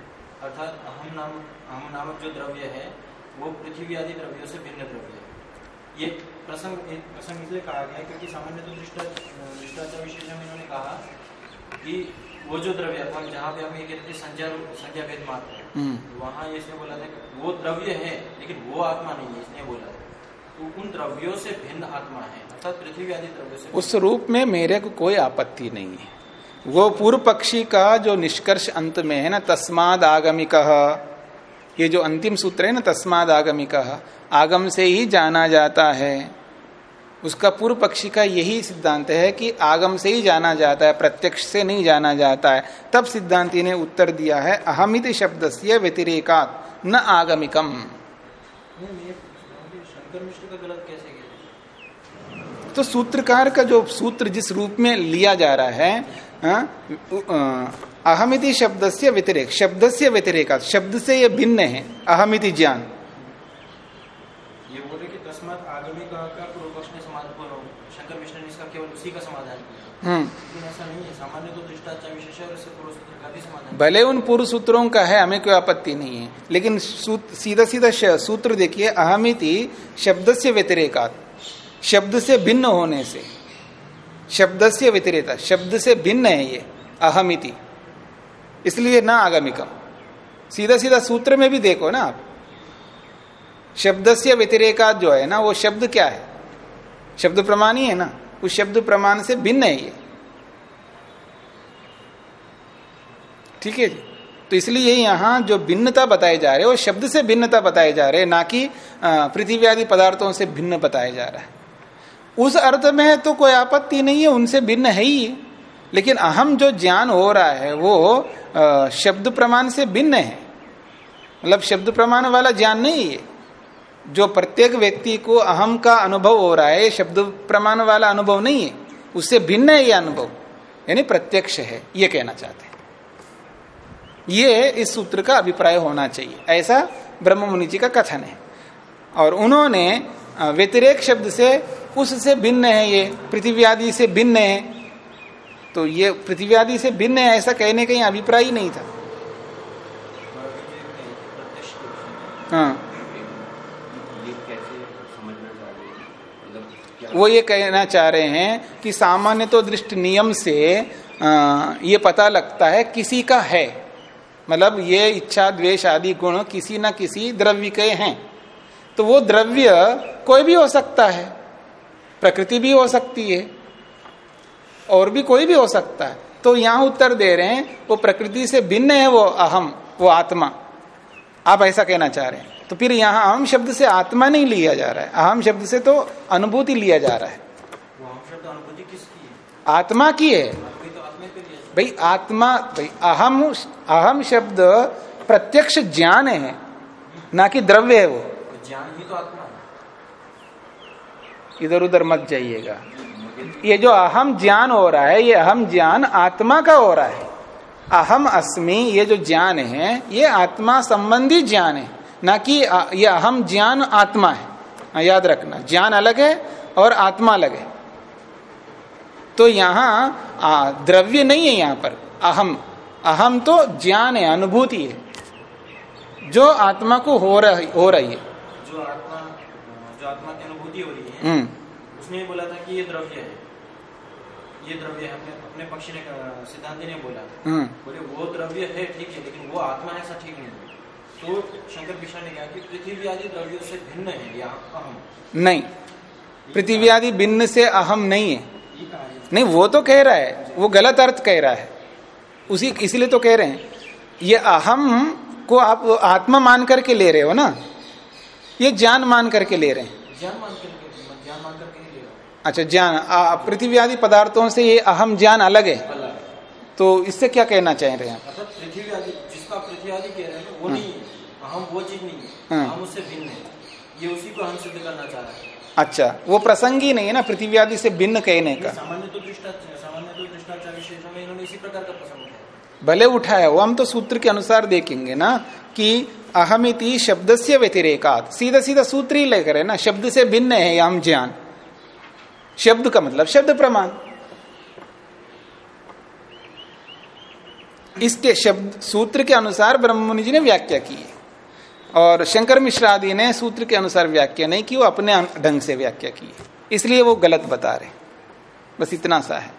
अर्थात अहम नाम अहम नामक जो द्रव्य है वो पृथ्वी आदि द्रव्यों से भिन्न द्रव्य है। ये प्रसंग एक प्रसंग इसलिए कहा गया है क्योंकि सामान्य तो दृष्टाचार विशेष में इन्होंने कहा कि वो जो द्रव्य था जहाँ पे हम ये कहते संज्ञा संज्ञा भेद मात्र है हम्म। वहाँ इसने बोला था कि वो द्रव्य है लेकिन वो आत्मा नहीं है इसने बोला था। तो उन द्रव्यों से भिन्न आत्मा है अर्थात पृथ्वी आदि द्रव्य से उस रूप में मेरे को कोई आपत्ति नहीं है। वो पूर्व पक्षी का जो निष्कर्ष अंत में है ना तस्माद आगमिक ये जो अंतिम सूत्र है ना तस्माद आगमिक आगम से ही जाना जाता है। उसका पूर्व पक्षी का यही सिद्धांत है कि आगम से ही जाना जाता है प्रत्यक्ष से नहीं जाना जाता है। तब सिद्धांति ने उत्तर दिया है अहमित शब्द से व्यतिरेकात न आगमिकम। तो सूत्रकार का जो सूत्र जिस रूप में लिया जा रहा हाँ, अहमिति शब्द से व्यतिरेक शब्द से व्यतिरेक शब्द से ये भिन्न है अहमिति ज्ञान। ये बोले कि तस्मात आगमी का, का पूर्व पक्ष ने समाधान शंकर मिश्र ने इसका केवल उसी का समाधान किया। हम्म। लेकिन ऐसा नहीं है सामान्य तो दृष्टाचार विशेष है और इससे पूर्व सूत्र का भी समाधान भले उन पूर्व सूत्रों का है हमें कोई आपत्ति नहीं है लेकिन सीधा सीधा सूत्र देखिए अहमिति शब्द से व्यतिरेकात शब्द से भिन्न होने से। शब्द से व्यतिरेता शब्द से भिन्न है ये, अहमिति। इसलिए ना आगमिकम। सीधा सीधा सूत्र में भी देखो ना आप। शब्द से व्यतिरेकात जो है ना, वो शब्द क्या है? शब्द प्रमाण ही है ना। उस शब्द प्रमाण से भिन्न है ये। ठीक है जी? तो इसलिए यहाँ जो भिन्नता बताए जा रहे हैं, वो शब्द से भिन्नता बताए जा रहे हैं, ना कि पृथ्वी आदि पदार्थों से भिन्न बताया जा रहा है। उस अर्थ में है तो कोई आपत्ति नहीं है, उनसे भिन्न है ही। लेकिन अहम जो ज्ञान हो रहा है, वो शब्द प्रमाण से भिन्न है। मतलब शब्द प्रमाण वाला ज्ञान नहीं है। जो प्रत्येक व्यक्ति को अहम का अनुभव हो रहा है, शब्द प्रमाण वाला अनुभव नहीं है। उससे भिन्न है ये अनुभव। यानी प्रत्यक्ष है, ये कहना चाहते हैं। ये इस सूत्र का अभिप्राय होना चाहिए। ऐसा ब्रह्म मुनि जी का कथन है। और उन्होंने व्यतिरेक शब्द से उससे भिन्न है ये, पृथ्वी आदि से भिन्न है। तो ये पृथ्वी आदि से भिन्न है, ऐसा कहने का अभिप्राय ही नहीं था। हाँ। वो ये कहना चाह रहे हैं कि सामान्य तो दृष्ट नियम से ये पता लगता है किसी का है। मतलब ये इच्छा, द्वेष आदि गुण किसी ना किसी द्रव्य के हैं। तो वो द्रव्य कोई भी हो सकता है। प्रकृति भी हो सकती है और भी कोई भी हो सकता है। तो यहाँ उत्तर दे रहे हैं वो प्रकृति से भिन्न है वो अहम वो आत्मा। आप ऐसा कहना चाह रहे हैं। तो फिर यहाँ अहम शब्द से आत्मा नहीं लिया जा रहा है। अहम शब्द से तो अनुभूति लिया जा रहा है। वो हम शब्द अनुभूति किसकी आत्मा की है। तो है। भाई आत्मा भाई अहम अहम शब्द प्रत्यक्ष ज्ञान है ना कि द्रव्य है वो। ज्ञान ही तो आत्मा है। इधर उधर मत जाइएगा। ये जो अहम ज्ञान हो रहा है ये अहम ज्ञान आत्मा का हो रहा है। अहम अस्मि ये जो ज्ञान है ये आत्मा संबंधी ज्ञान है। ना कि ये अहम ज्ञान आत्मा है। हाँ, याद रखना ज्ञान अलग है और आत्मा अलग है। तो यहाँ द्रव्य नहीं है यहाँ पर। अहम अहम तो ज्ञान है अनुभूति है। जो आत्मा को हो रही हो रही है। जो आत्मा जो आत्मा की अनुभूति हो रही है हम्म। उसने बोला था कि ये द्रव्य है। ये द्रव्य है अपने अपने पक्षी ने सिद्धांति ने बोला। हम्म। बोले वो द्रव्य है ठीक है लेकिन वो आत्मा ऐसा ठीक नहीं है। तो शंकर मिश्रा ने कहा कि पृथ्वी आदि द्रव्यों से भिन्न है या अहम। नहीं। पृथ्वी आदि भिन्न से अहम नहीं है। नहीं वो तो कह रहा है वो गलत अर्थ कह रहा है। उसी इसलिए तो कह रहे हैं। ये अहम को आप आत्मा मान करके ले रहे हो ना? ये ज्ञान मान करके ले रहे हैं। ज्ञान मान करके ज्ञान मान करके नहीं ले रहा। अच्छा ज्ञान पृथ्वी आदि पदार्थों से ये अहम ज्ञान अलग है। तो इससे क्या कहना चाह रहे हैं पृथ्वी आदि जिसका आप पृथ्वी आदि कह रहे हैं वो नहीं है। अहम वो चीज़ नहीं है। हाँ। हम उससे भिन्न है। ये उसी को हम सिद्ध करना चाह रहे हैं। अच्छा वो प्रसंग ही नहीं है ना पृथ्वी आदि से भिन्न कहने का। सामान्य तो सामान्य तो में इन्होंने इसी प्रकार का प्रसंग भले उठाया वो हम तो सूत्र के अनुसार देखेंगे ना कि अहमिति शब्द से व्यतिरेकात। सीधा सीधा सूत्र ही लेकर है ना, शब्द से भिन्न है हम ज्ञान। शब्द का मतलब शब्द प्रमाण। इसके शब्द सूत्र के अनुसार ब्रह्म जी ने व्याख्या की है। और शंकर मिश्र आदि ने सूत्र के अनुसार व्याख्या नहीं की, वो अपने ढंग से व्याख्या की है। इसलिए वो गलत बता रहे बस इतना सा है।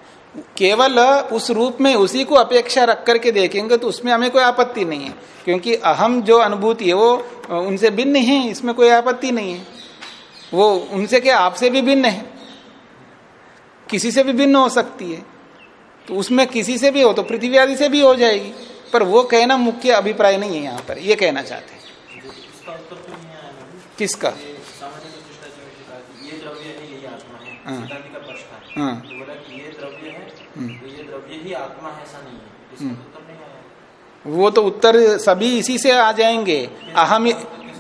केवल उस रूप में उसी को अपेक्षा रख करके देखेंगे तो उसमें हमें कोई आपत्ति नहीं है। क्योंकि अहम जो अनुभूति है वो उनसे भिन्न है इसमें कोई आपत्ति नहीं है। वो उनसे क्या आपसे भी भिन्न है? किसी से भी भिन्न हो सकती है। तो उसमें किसी से भी हो तो पृथ्वी आदि से भी हो जाएगी। पर वो कहना मुख्य अभिप्राय नहीं है यहाँ पर ये कहना चाहते हैं। किसका? हाँ। हाँ। तो हम्म। तो हम्म। वो तो उत्तर सभी इसी से आ जाएँगे। अहम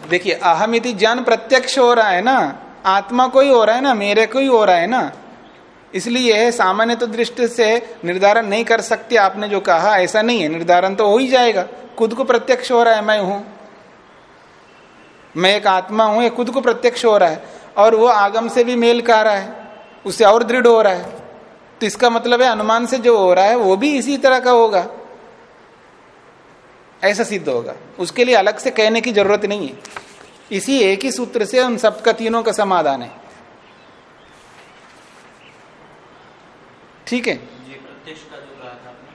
देखिए अहम यदि ज्ञान प्रत्यक्ष हो रहा है ना। आत्मा को ही हो रहा है ना मेरे को ही हो रहा है ना। इसलिए सामान्य तो दृष्टि से निर्धारण नहीं कर सकते आपने जो कहा ऐसा नहीं है। निर्धारण तो हो ही जाएगा। खुद को प्रत्यक्ष हो रहा है मैं हूँ। मैं एक आत्मा हूँ ये खुद को प्रत्यक्ष हो रहा है। और वो आगम से भी मेल खा रहा है। उससे और दृढ़ हो रहा है। तो इसका मतलब है अनुमान से जो हो रहा है वो भी इसी तरह का होगा। ऐसा सिद्ध होगा। उसके लिए अलग से कहने की ज़रूरत नहीं है। इसी एक ही सूत्र से उन सबका तीनों का समाधान है। ठीक है? प्रत्यक्ष का जो कहा था आपने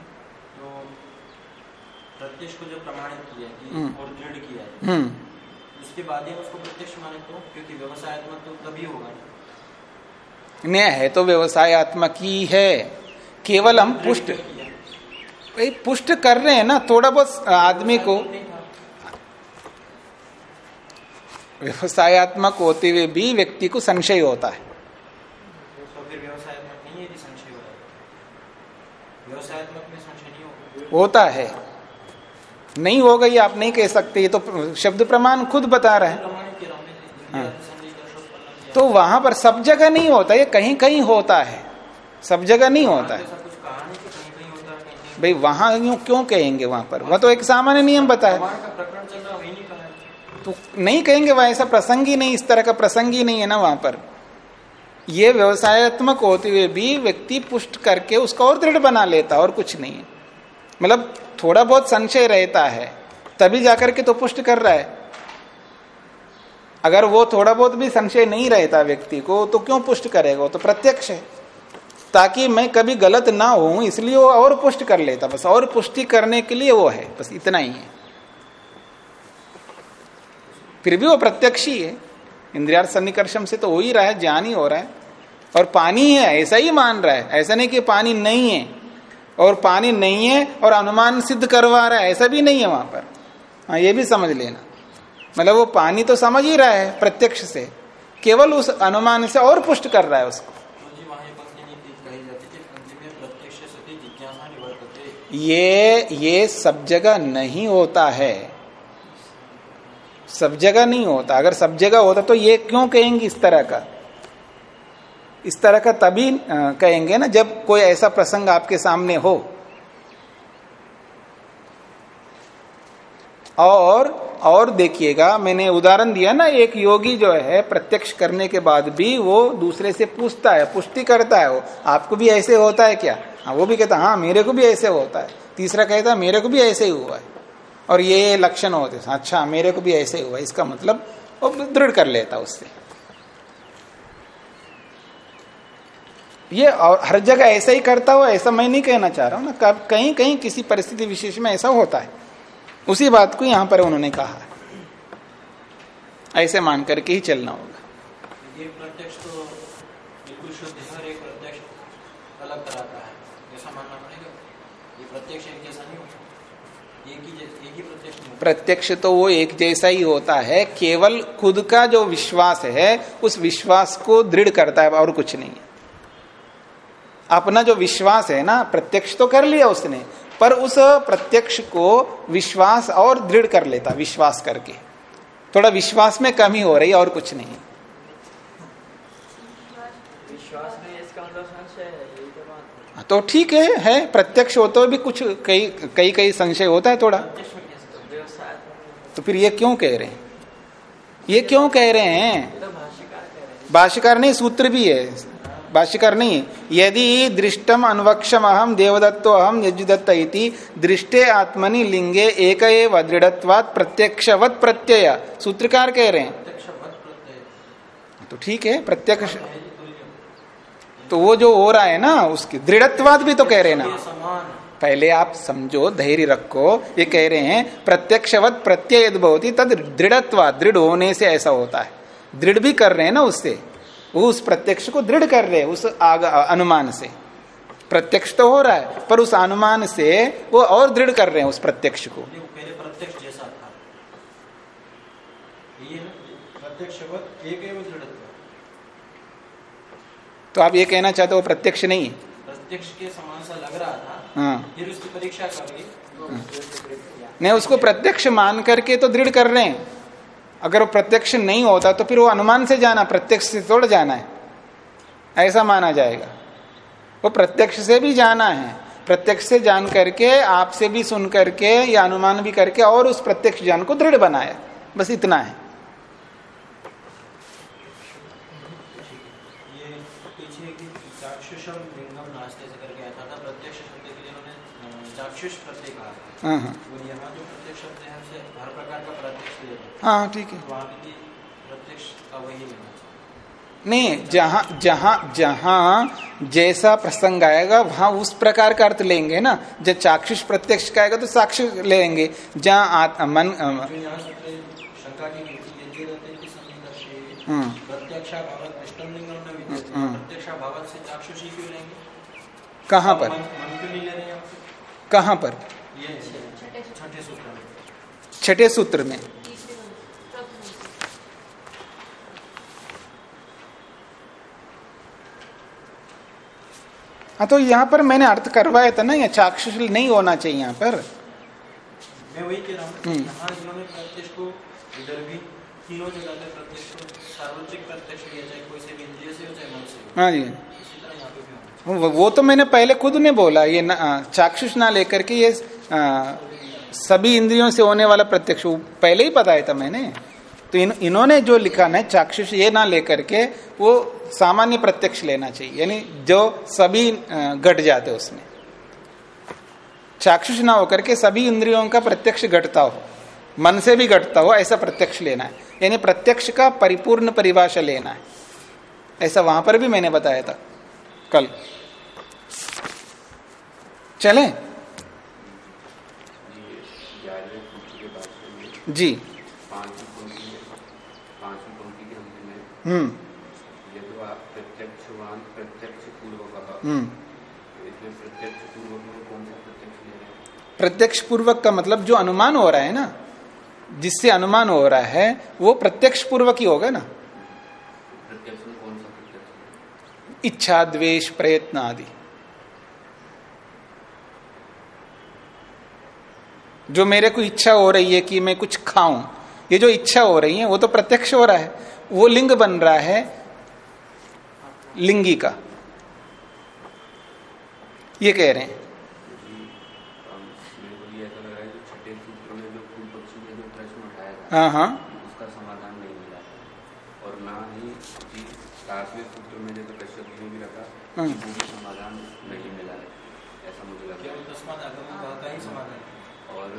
प्रत्यक्ष को जो प्रमाणित किया हम्म। और दृढ़ किया हम्म। उसके बाद ही उसको प्रत्यक्ष माने तो क्योंकि व्यवसायत्मक तो तभी होगा न्याय है तो व्यवसायत्मक ही है। केवल हम पुष्ट। भाई पुष्ट कर रहे हैं ना थोड़ा बहुत आदमी को। व्यवसायत्मक होते हुए भी व्यक्ति को संशय होता है। होता है। नहीं होगा ये आप नहीं कह सकते ये तो शब्द प्रमाण खुद बता रहे। हाँ। तो वहाँ पर सब जगह नहीं होता, ये कहीं कहीं होता है। सब जगह नहीं होता है। भाई वहाँ यूँ क्यों कहेंगे वहाँ पर? वह तो एक सामान्य नियम बताए तो नहीं कहेंगे वह ऐसा प्रसंग ही नहीं, इस तरह का प्रसंग ही नहीं है ना वहाँ पर। ये व्यवसायत्मक होते हुए भी व्यक्ति पुष्ट करके उसका और दृढ़ बना लेता और कुछ नहीं मतलब थोड़ा बहुत संशय रहता है, तभी जाकर के तो पुष्ट कर रहा है। अगर वो थोड़ा बहुत भी संशय नहीं रहता व्यक्ति को तो क्यों पुष्ट करेगा? वो तो प्रत्यक्ष है। ताकि मैं कभी गलत ना हूँ इसलिए वो और पुष्ट कर लेता। बस और पुष्टि करने के लिए वो है। बस इतना ही है। फिर भी वो प्रत्यक्ष ही है। इंद्रियार्थ सन्निकर्षम से तो हो ही रहा है, ज्ञान ही हो रहा है। और पानी है, ऐसा ही मान रहा है। ऐसा नहीं कि पानी नहीं है। और पानी नहीं है और अनुमान सिद्ध करवा रहा है, ऐसा भी नहीं है वहाँ पर। हाँ ये भी समझ लेना। मतलब वो पानी तो समझ ही रहा है प्रत्यक्ष से। केवल उस अनुमान से और पुष्ट कर रहा है उसको। ये ये सब जगह नहीं होता है। सब जगह नहीं होता। अगर सब जगह होता तो ये क्यों कहेंगे इस तरह का? इस तरह का तभी कहेंगे ना जब कोई ऐसा प्रसंग आपके सामने हो। और और देखिएगा, मैंने उदाहरण दिया ना, एक योगी जो है, प्रत्यक्ष करने के बाद भी वो दूसरे से पूछता है, पुष्टि करता है वो, आपको भी ऐसे होता है क्या? हाँ वो भी कहता हाँ मेरे को भी ऐसे होता है। तीसरा कहता है, मेरे को भी ऐसे ही हुआ है। और ये लक्षण होते अच्छा मेरे को भी ऐसे ही हुआ इसका मतलब वो दृढ़ कर लेता उससे। ये और हर जगह ऐसा ही करता हो ऐसा मैं नहीं कहना चाह रहा हूँ ना कहीं कहीं किसी परिस्थिति विशेष में ऐसा होता है। उसी बात को यहाँ पर उन्होंने कहा। ऐसे मान करके ही चलना होगा। ये प्रत्यक्ष तो बिल्कुल शुद्ध है और एक प्रत्यक्ष अलग कराता है। ऐसा मानना पड़ेगा? ये प्रत्यक्ष एक जैसा नहीं होता। एक ही एक ही प्रत्यक्ष प्रत्यक्ष तो वो एक जैसा ही होता है। केवल खुद का जो विश्वास है उस विश्वास को दृढ़ करता है और कुछ नहीं है। अपना जो विश्वास है ना प्रत्यक्ष तो कर लिया उसने। पर उस प्रत्यक्ष को विश्वास और दृढ़ कर लेता विश्वास करके। थोड़ा विश्वास में कमी हो रही और कुछ नहीं। तो ठीक है है प्रत्यक्ष होते हुए भी कुछ कई कई कई संशय होता है थोड़ा। तो फिर ये क्यों कह रहे हैं? ये क्यों कह रहे हैं। भाष्यकार नहीं सूत्र भी है। भाष्यकार नहीं यदि दृष्टम अनवक्षम अहम देवदत्तो अहम यजुदत्त इति, दृष्टे आत्मनि लिंगे एक दृढ़त्वात प्रत्यक्षवत प्रत्यय। सूत्रकार कह रहे हैं। तो ठीक है, प्रत्यक्ष। तो वो जो हो रहा है ना, उसकी दृढ़त्वाद भी तो कह रहे ना। पहले आप समझो, धैर्य रखो, ये कह रहे हैं, प्रत्यक्षवत प्रत्यय बहुत तद दृढ़त्वा दृढ़ होने से ऐसा होता है। दृढ़ भी कर रहे हैं ना उससे। वो उस प्रत्यक्ष को दृढ़ कर रहे उस आग, अनुमान से। प्रत्यक्ष तो हो रहा है पर उस अनुमान से वो और दृढ़ कर रहे हैं उस प्रत्यक्ष को। पहले प्रत्यक्ष जैसा था। ये प्रत्यक्ष एक तो आप ये कहना चाहते हो प्रत्यक्ष नहीं प्रत्यक्ष के समान सा लग रहा था हाँ। फिर उसकी परीक्षा कर ली। नहीं उसको प्रत्यक्ष मान करके तो दृढ़ कर रहे हैं। अगर वो प्रत्यक्ष नहीं होता तो फिर वो अनुमान से जाना प्रत्यक्ष से तोड़ जाना है। ऐसा माना जाएगा। वो प्रत्यक्ष से भी जाना है। प्रत्यक्ष से जान करके आपसे भी सुन करके या अनुमान भी करके और उस प्रत्यक्ष ज्ञान को दृढ़ बनाया। बस इतना है। ये पीछे हैं। ठीक है। नहीं जहाँ जहाँ जहाँ जैसा प्रसंग आएगा वहाँ उस प्रकार का अर्थ लेंगे ना। जब चाक्षुष प्रत्यक्ष का आएगा तो साक्ष लेंगे। जहाँ मन अम, पर? यहाँ सूत्र शंका की नीति ये रहते हैं कि संबंध हम्म, प्रत्यक्षा भावत अष्टम लिंगम न विद्यते हम्म। प्रत्यक्षा भावत से चाक्षुषी क्यों लेंगे कहाँ पर मन मन क्यों नहीं ले रहे हैं यहाँ से? कहाँ पर ये छठे सूत्र में छठे सूत्र में हाँ तो यहाँ पर मैंने अर्थ करवाया था ना ये चाक्षुष नहीं होना चाहिए यहाँ पर। मैं वही कह रहा हूँ हम्म। यहाँ इन्होंने प्रत्यक्ष को इधर भी तीनों जगह पे प्रत्यक्ष को सार्वत्रिक प्रत्यक्ष लिया चाहे कोई से भी इंद्रिय से हो चाहे मन से हाँ। जी। वो तो मैंने पहले खुद ने बोला ये न, चाक्षुष ना लेकर के ये आ, सभी इंद्रियों से होने वाला प्रत्यक्ष पहले ही बताया था मैंने। तो इन, इन्होंने जो लिखा ना चाक्षुष ये ना लेकर के वो सामान्य प्रत्यक्ष लेना चाहिए। यानी जो सभी घट जाते उसमें। चाक्षुष ना होकर के सभी इंद्रियों का प्रत्यक्ष घटता हो। मन से भी घटता हो ऐसा प्रत्यक्ष लेना है। यानी प्रत्यक्ष का परिपूर्ण परिभाषा लेना है। ऐसा वहाँ पर भी मैंने बताया था। कल। चलें? जी पांचवी पंक्ति में पांचवी पंक्ति के अंत में हम्म यदि आप प्रत्यक्षवान प्रत्यक्ष पूर्वक हम्म तो इसमें प्रत्यक्ष पूर्वक में कौन सा प्रत्यक्ष ले रहे हैं प्रत्यक्ष पूर्वक का मतलब जो अनुमान हो रहा है ना जिससे अनुमान हो रहा है वो प्रत्यक्ष पूर्वक ही होगा ना। प्रत्यक्ष में कौन सा प्रत्यक्ष इच्छा द्वेष प्रयत्न आदि। जो मेरे को इच्छा हो रही है कि मैं कुछ खाऊं ये जो इच्छा हो रही है वो तो प्रत्यक्ष हो रहा है। वो लिंग बन रहा है लिंगी का। ये कह रहे हैं। है हाँ। उसका समाधान नहीं मिला और ना ही। सातवें सूत्र में जैसे कश्यप जी ने भी रखा समाधान नहीं मिला है ऐसा मुझे और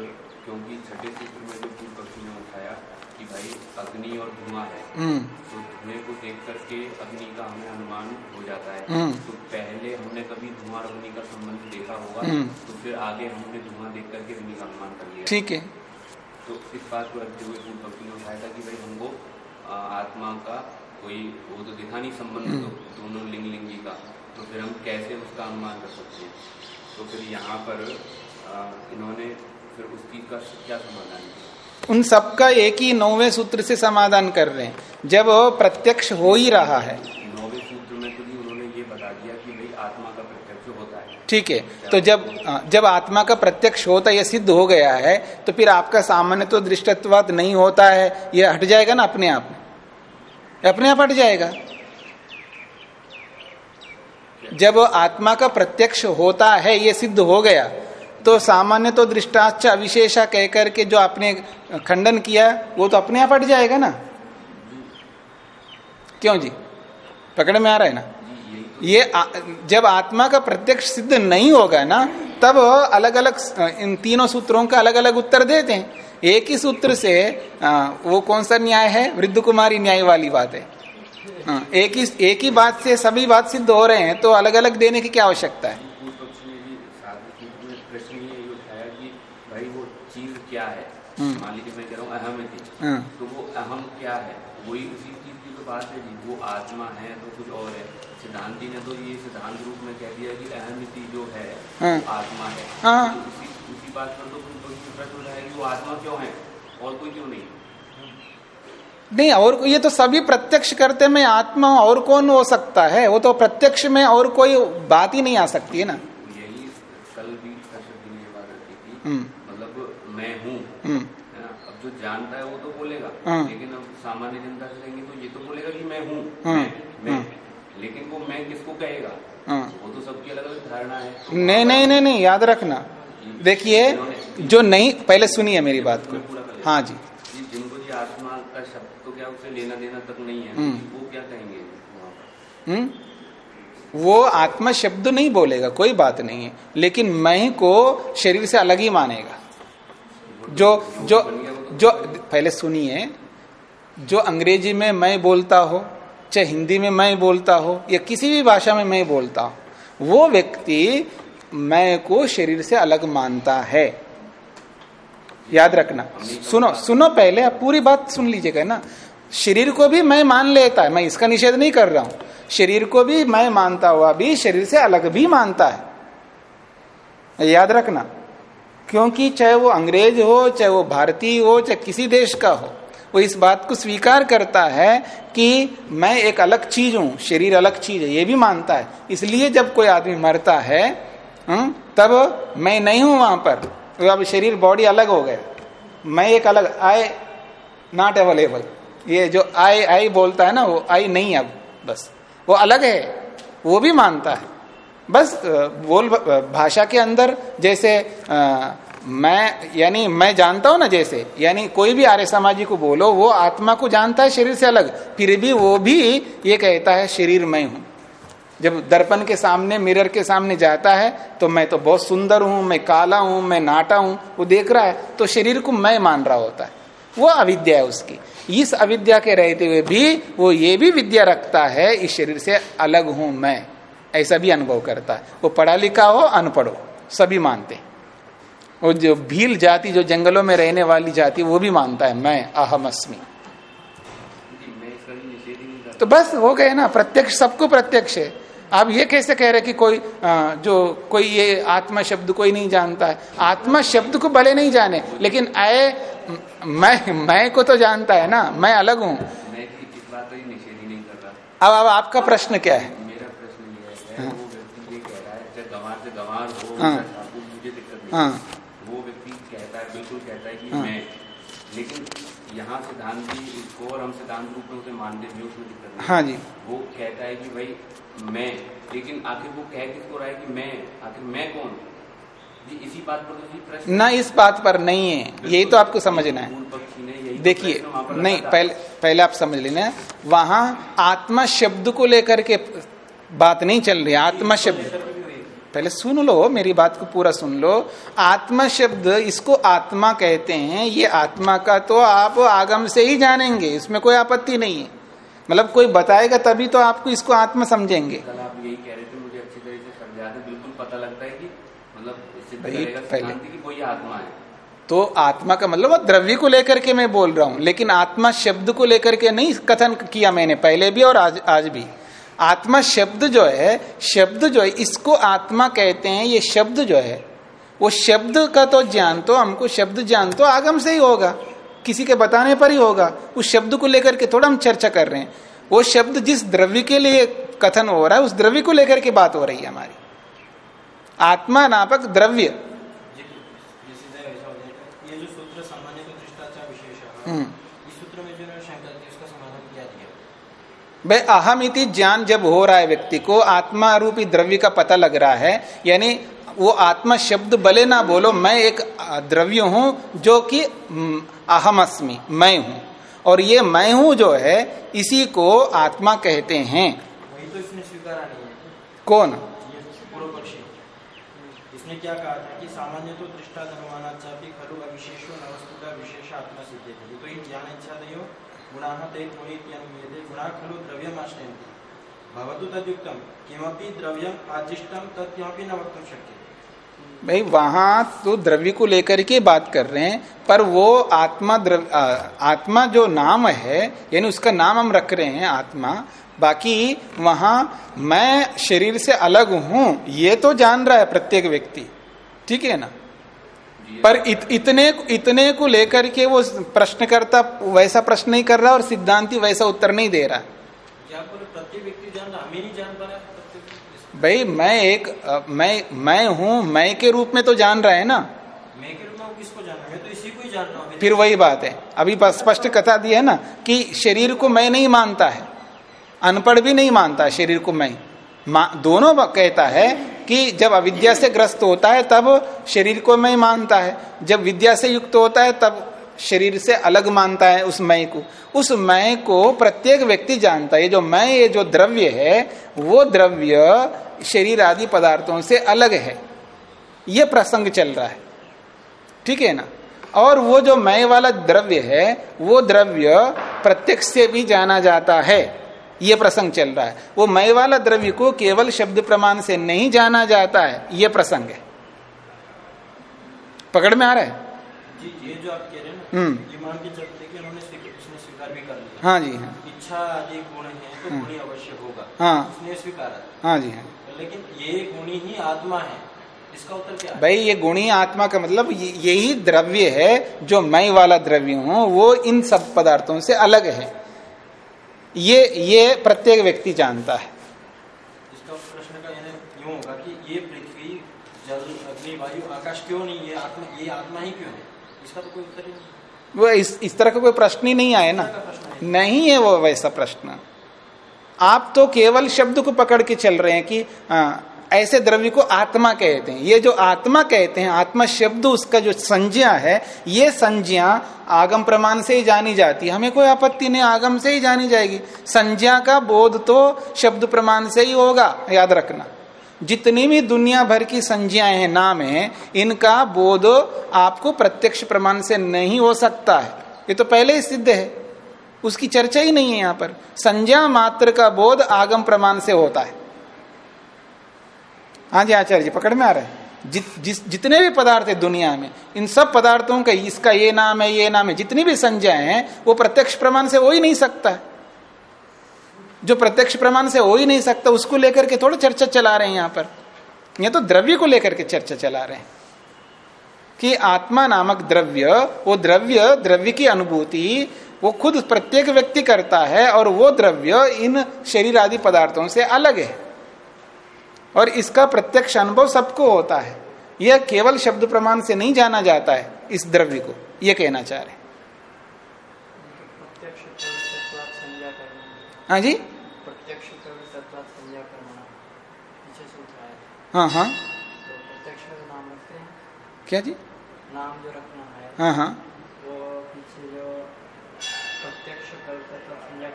क्योंकि छठे सूत्र में जो पूर्व पक्षी ने उठाया कि भाई अग्नि और धुआँ है। तो धुएँ को देख करके अग्नि का हमें अनुमान हो जाता है। हम्म। तो पहले हमने कभी धुआँ और अग्नि का संबंध देखा होगा। हम्म। तो फिर आगे हमने धुआँ देख करके अग्नि का अनुमान कर लिया। ठीक है। तो इस बात को रखते हुए पूर्व पक्षी ने उठाया था कि भाई हमको आत्मा का कोई वो तो दिखा नहीं संबंध हम्म। तो दोनों लिंग लिंगी का। तो फिर हम कैसे उसका अनुमान कर सकते हैं? तो फिर यहाँ पर इन्होंने फिर उस चीज़ का क्या समाधान किया? उन सबका एक ही नौवे सूत्र से समाधान कर रहे हैं। जब प्रत्यक्ष हो ही रहा है। नौवे सूत्र में तो भी उन्होंने ये बता दिया कि भाई आत्मा का प्रत्यक्ष होता है। ठीक है तो जब जब आत्मा का प्रत्यक्ष होता है यह सिद्ध हो गया है तो फिर आपका सामान्य तो दृष्टत्वाद नहीं होता है। यह हट जाएगा ना अपने आप अपने आप हट जाएगा। जब आत्मा का प्रत्यक्ष होता है ये सिद्ध हो गया तो सामान्य तो दृष्टाच अविशेषा कह करके जो आपने खंडन किया वो तो अपने आप हट जाएगा ना? क्यों जी? पकड़ में आ रहा है ना? ये आ, जब आत्मा का प्रत्यक्ष सिद्ध नहीं होगा ना तब अलग अलग इन तीनों सूत्रों का अलग अलग उत्तर देते हैं। एक ही सूत्र से आ, वो कौन सा न्याय है? वृद्ध कुमारी न्याय वाली बात है। हाँ, एक ही एक ही बात से सभी बात सिद्ध हो रहे हैं तो अलग अलग देने की क्या आवश्यकता है प्रश्न ये उठाया कि भाई वो चीज़ क्या है? हम्म। मान लीजिए मैं कह रहा हूँ अहम है हाँ। तो वो अहम क्या है? वही उसी चीज़ की तो बात है जी। वो आत्मा है तो कुछ और है। सिद्धांति ने तो ये सिद्धांत रूप में कह दिया कि अहमिति जो है हाँ। वो आत्मा है। हाँ। तो उसी उसी बात पर तो प्रश्न उठाया कि वो आत्मा क्यों है? और कोई क्यों नहीं? नहीं और ये तो सभी प्रत्यक्ष करते में आत्मा और कौन हो सकता है? वो तो प्रत्यक्ष में और कोई बात ही नहीं आ सकती है ना? यही कल भी ने बात रखी थी हम्म। मतलब मैं हूँ हम्म, है ना अब जो जानता है वो तो बोलेगा। हाँ। लेकिन अब सामान्य जनता से लेंगे तो ये तो बोलेगा कि मैं हूँ। हाँ, मैं, मैं हाँ। लेकिन वो मैं किसको कहेगा। वो तो सबकी अलग अलग धारणा है। तो नहीं नहीं नहीं नहीं याद रखना। देखिए जो नहीं पहले सुनिए मेरी बात को। हाँ जी। जिनको जी आत्मा का शब्द तो क्या उसे लेना देना तक नहीं है? हम्म। वो क्या कहेंगे? हम्म। वो आत्मा शब्द नहीं बोलेगा कोई बात नहीं है। लेकिन मैं को शरीर से अलग ही मानेगा। जो जो जो, पहले सुनिए, जो अंग्रेज़ी में मैं बोलता हो, चाहे हिंदी में मैं बोलता हो, या किसी भी भाषा में मैं बोलता हो, वो व्यक्ति मैं को शरीर से अलग मानता है। याद रखना। सुनो सुनो पहले, आप पूरी बात सुन लीजिएगा ना। शरीर को भी मैं मान लेता है, मैं इसका निषेध नहीं कर रहा हूँ। शरीर को भी मैं मानता हुआ भी शरीर से अलग भी मानता है। याद रखना। क्योंकि चाहे वो अंग्रेज़ हो चाहे वो भारतीय हो चाहे किसी देश का हो वो इस बात को स्वीकार करता है कि मैं एक अलग चीज़ हूँ शरीर अलग चीज़ है ये भी मानता है। इसलिए जब कोई आदमी मरता है हम्म, तब मैं नहीं हूँ वहाँ पर। तो अब शरीर बॉडी अलग हो गया। मैं एक अलग आई नॉट अवेलेबल ये जो आई आई बोलता है ना वो आई नहीं अब बस। वो अलग है वो भी मानता है। बस बोल भाषा के अंदर जैसे आ, मैं यानी मैं जानता हूँ ना जैसे यानी कोई भी आर्य समाजी को बोलो वो आत्मा को जानता है शरीर से अलग फिर भी वो भी ये कहता है शरीर मैं हूँ। जब दर्पण के सामने मिरर के सामने जाता है तो मैं तो बहुत सुंदर हूँ मैं काला हूँ मैं नाटा हूँ वो देख रहा है तो शरीर को मैं मान रहा होता है। वो अविद्या है उसकी। इस अविद्या के रहते हुए भी वो ये भी विद्या रखता है इस शरीर से अलग हूँ मैं। ऐसा भी अनुभव करता है। वो पढ़ा लिखा हो अनपढ़ हो सभी मानते हैं। वो जो भील जाति जो जंगलों में रहने वाली जाति वो भी मानता है मैं अहम अस्मी तो बस हो गए ना प्रत्यक्ष सबको प्रत्यक्ष है। आप ये कैसे कह रहे कि कोई आ, जो कोई ये आत्मा शब्द कोई नहीं जानता है? आत्मा शब्द को भले नहीं जाने लेकिन आए मैं मैं को तो जानता है ना मैं अलग हूँ। अब अब आपका प्रश्न क्या है मेरा प्रश्न ये है वो व्यक्ति ये कह रहा है चाहे गंवार से गंवार हो हाँ। मुझे दिक्कत नहीं हाँ। वो व्यक्ति कहता है बिल्कुल कहता है कि हाँ। मैं लेकिन यहाँ सिद्धांत इसको और हम सिद्धांत रूप में उसे मानते भी उसमें दिक्कत नहीं हाँ जी। वो कहता है कि भाई मैं लेकिन आखिर वो कह किसको रहा है कि मैं आखिर मैं कौन? जी इसी बात पर तो प्रश्न ना इस बात पर नहीं है। यही तो आपको समझना है। तो देखिए नहीं पहले पहले आप समझ लेना। वहाँ आत्मा शब्द को लेकर के बात नहीं चल रही। आत्मा शब्द पहले सुन लो मेरी बात को पूरा सुन लो। आत्मा शब्द इसको आत्मा कहते हैं ये आत्मा का तो आप आगम से ही जानेंगे इसमें कोई आपत्ति नहीं है। मतलब कोई बताएगा तभी तो आपको इसको आत्मा समझेंगे। आप यही कह रहे थे मुझे अच्छी तरह से बिल्कुल पता लगता है कि मतलब पहले- कि कोई आत्मा है। तो आत्मा का मतलब वो द्रव्य को लेकर के मैं बोल रहा हूँ लेकिन आत्मा शब्द को लेकर के नहीं कथन किया मैंने पहले भी और आज आज भी। आत्मा शब्द जो है शब्द जो है इसको आत्मा कहते हैं ये शब्द जो है। वो शब्द का तो ज्ञान तो हमको शब्द ज्ञान तो आगम से ही होगा। किसी के बताने पर ही होगा। उस शब्द को लेकर के थोड़ा हम चर्चा कर रहे हैं। वो शब्द जिस द्रव्य के लिए कथन हो रहा है उस द्रव्य को लेकर के बात हो रही है हमारी। आत्मा नापक द्रव्य। ये ये सीधा ऐसा हो जाएगा ये जो सूत्र सामान्य को दृष्टाचार विशेष हम्म। इस सूत्र में जो है शंकर जी उसका समाधान क्या दिया भाई अहम इति ज्ञान जब हो रहा है व्यक्ति को आत्मा रूपी द्रव्य का पता लग रहा है यानी वो आत्मा शब्द भले ना बोलो मैं एक द्रव्य हूँ जो कि हम्म, अहम अस्मि मैं हूँ। और ये मैं हूँ जो है इसी को आत्मा कहते हैं। वही तो इसने स्वीकारा नहीं कौन? इसने क्या कहा था कि सामान्य तो दृष्टा धर्मानाचापी खलु अविशेषो नवस्तु का विशेष आत्मा सिद्ध तो ये ज्ञान इच्छा नहीं हो। ते खलु भवतु किमपि न वक्तुं शक्यते। भाई, वहाँ तो द्रव्य को लेकर के बात कर रहे हैं, पर वो आत्मा द्रव्य आत्मा जो नाम है, यानी उसका नाम हम रख रहे हैं, आत्मा, बाकी वहाँ मैं शरीर से अलग हूँ, ये तो जान रहा है प्रत्येक व्यक्ति। ठीक है ना? पर इत, इतने इतने को लेकर के वो प्रश्नकर्ता वैसा प्रश्न नहीं कर रहा और सिद्धांति वैसा उत्तर नहीं दे रहा। भाई मैं एक मैं मैं हूँ मैं के रूप में तो जान रहा है ना। तो फिर वही बात है। अभी स्पष्ट कथा दी है ना कि शरीर को मैं नहीं मानता है। अनपढ़ भी नहीं मानता शरीर को मैं। दोनों कहता है कि जब अविद्या से ग्रस्त होता है, तब शरीर को मैं मानता है। जब विद्या से युक्त होता है, तब शरीर से अलग मानता है उस मय को। उस मय को प्रत्येक व्यक्ति जानता है। जो मय ये जो द्रव्य है, वो द्रव्य शरीर आदि पदार्थों से अलग है। ये प्रसंग चल रहा है। ठीक है ना? और वो जो मय वाला द्रव्य है, वो द्रव्य प्रत्यक्ष से भी जाना जाता है। ये प्रसंग चल रहा है। वो मय वाला द्रव्य को केवल शब्द प्रमाण से नहीं जाना जाता है ये प्रसंग है। पकड़ में आ रहा है? जी ये जो आप कह रहे हैं ना हम्म। ये मान के चलते कि उन्होंने स्वीकार भी कर लिया। हाँ जी हाँ। इच्छा आदि गुण है तो हम्म। गुणी अवश्य होगा। हाँ। उसने स्वीकार हाँ। जी हाँ। लेकिन ये गुणी ही आत्मा है। इसका उत्तर क्या भाई ये गुणी आत्मा का मतलब यही द्रव्य है जो मैं वाला द्रव्य हूँ वो इन सब पदार्थों से अलग है। ये ये प्रत्येक व्यक्ति जानता है। इसका प्रश्न का यूँ होगा कि ये पृथ्वी जल अग्नि वायु आकाश क्यों नहीं? आत्मा ये आत्मा ही क्यों है? इसका तो कोई उत्तर ही नहीं। वो इस इस तरह का कोई प्रश्न ही नहीं आए ना। नहीं है वो वैसा प्रश्न। आप तो केवल शब्द को पकड़ के चल रहे हैं कि आ, ऐसे द्रव्य को आत्मा कहते हैं। ये जो आत्मा कहते हैं, आत्मा शब्द, उसका जो संज्ञा है, ये संज्ञा आगम प्रमाण से ही जानी जाती है। हमें कोई आपत्ति नहीं, आगम से ही जानी जाएगी। संज्ञा का बोध तो शब्द प्रमाण से ही होगा, याद रखना। जितनी भी दुनिया भर की संज्ञाएँ हैं, नाम है, इनका बोध आपको प्रत्यक्ष प्रमाण से नहीं हो सकता है। ये तो पहले ही सिद्ध है। उसकी चर्चा ही नहीं है यहाँ पर। संज्ञा मात्र का बोध आगम प्रमाण से होता है। हाँ जी आचार्य जी, पकड़ में आ रहा है। जित, जिस, जितने भी पदार्थ है दुनिया में, इन सब पदार्थों का इसका ये नाम है, ये नाम है, जितनी भी संज्ञाएँ हैं, वो प्रत्यक्ष प्रमाण से हो ही नहीं सकता। है जो प्रत्यक्ष प्रमाण से हो ही नहीं सकता, उसको लेकर के थोड़ा चर्चा चला रहे हैं यहाँ पर। यह तो द्रव्य को लेकर के चर्चा चला रहे हैं। कि आत्मा नामक द्रव्य, वो द्रव्य द्रव्य की अनुभूति, वो खुद प्रत्येक व्यक्ति करता है, और वो द्रव्य इन शरीर आदि पदार्थों से अलग है। और इसका प्रत्यक्ष अनुभव सबको होता है। यह केवल शब्द प्रमाण से नहीं जाना जाता है इस द्रव्य को। यह कहना चाह रहे हाँ। जी? प्रत्यक्ष हाँ हाँ। तो क्या जी? नाम जो रखना है। हाँ हाँ। तो पीछे जो प्रत्यक्ष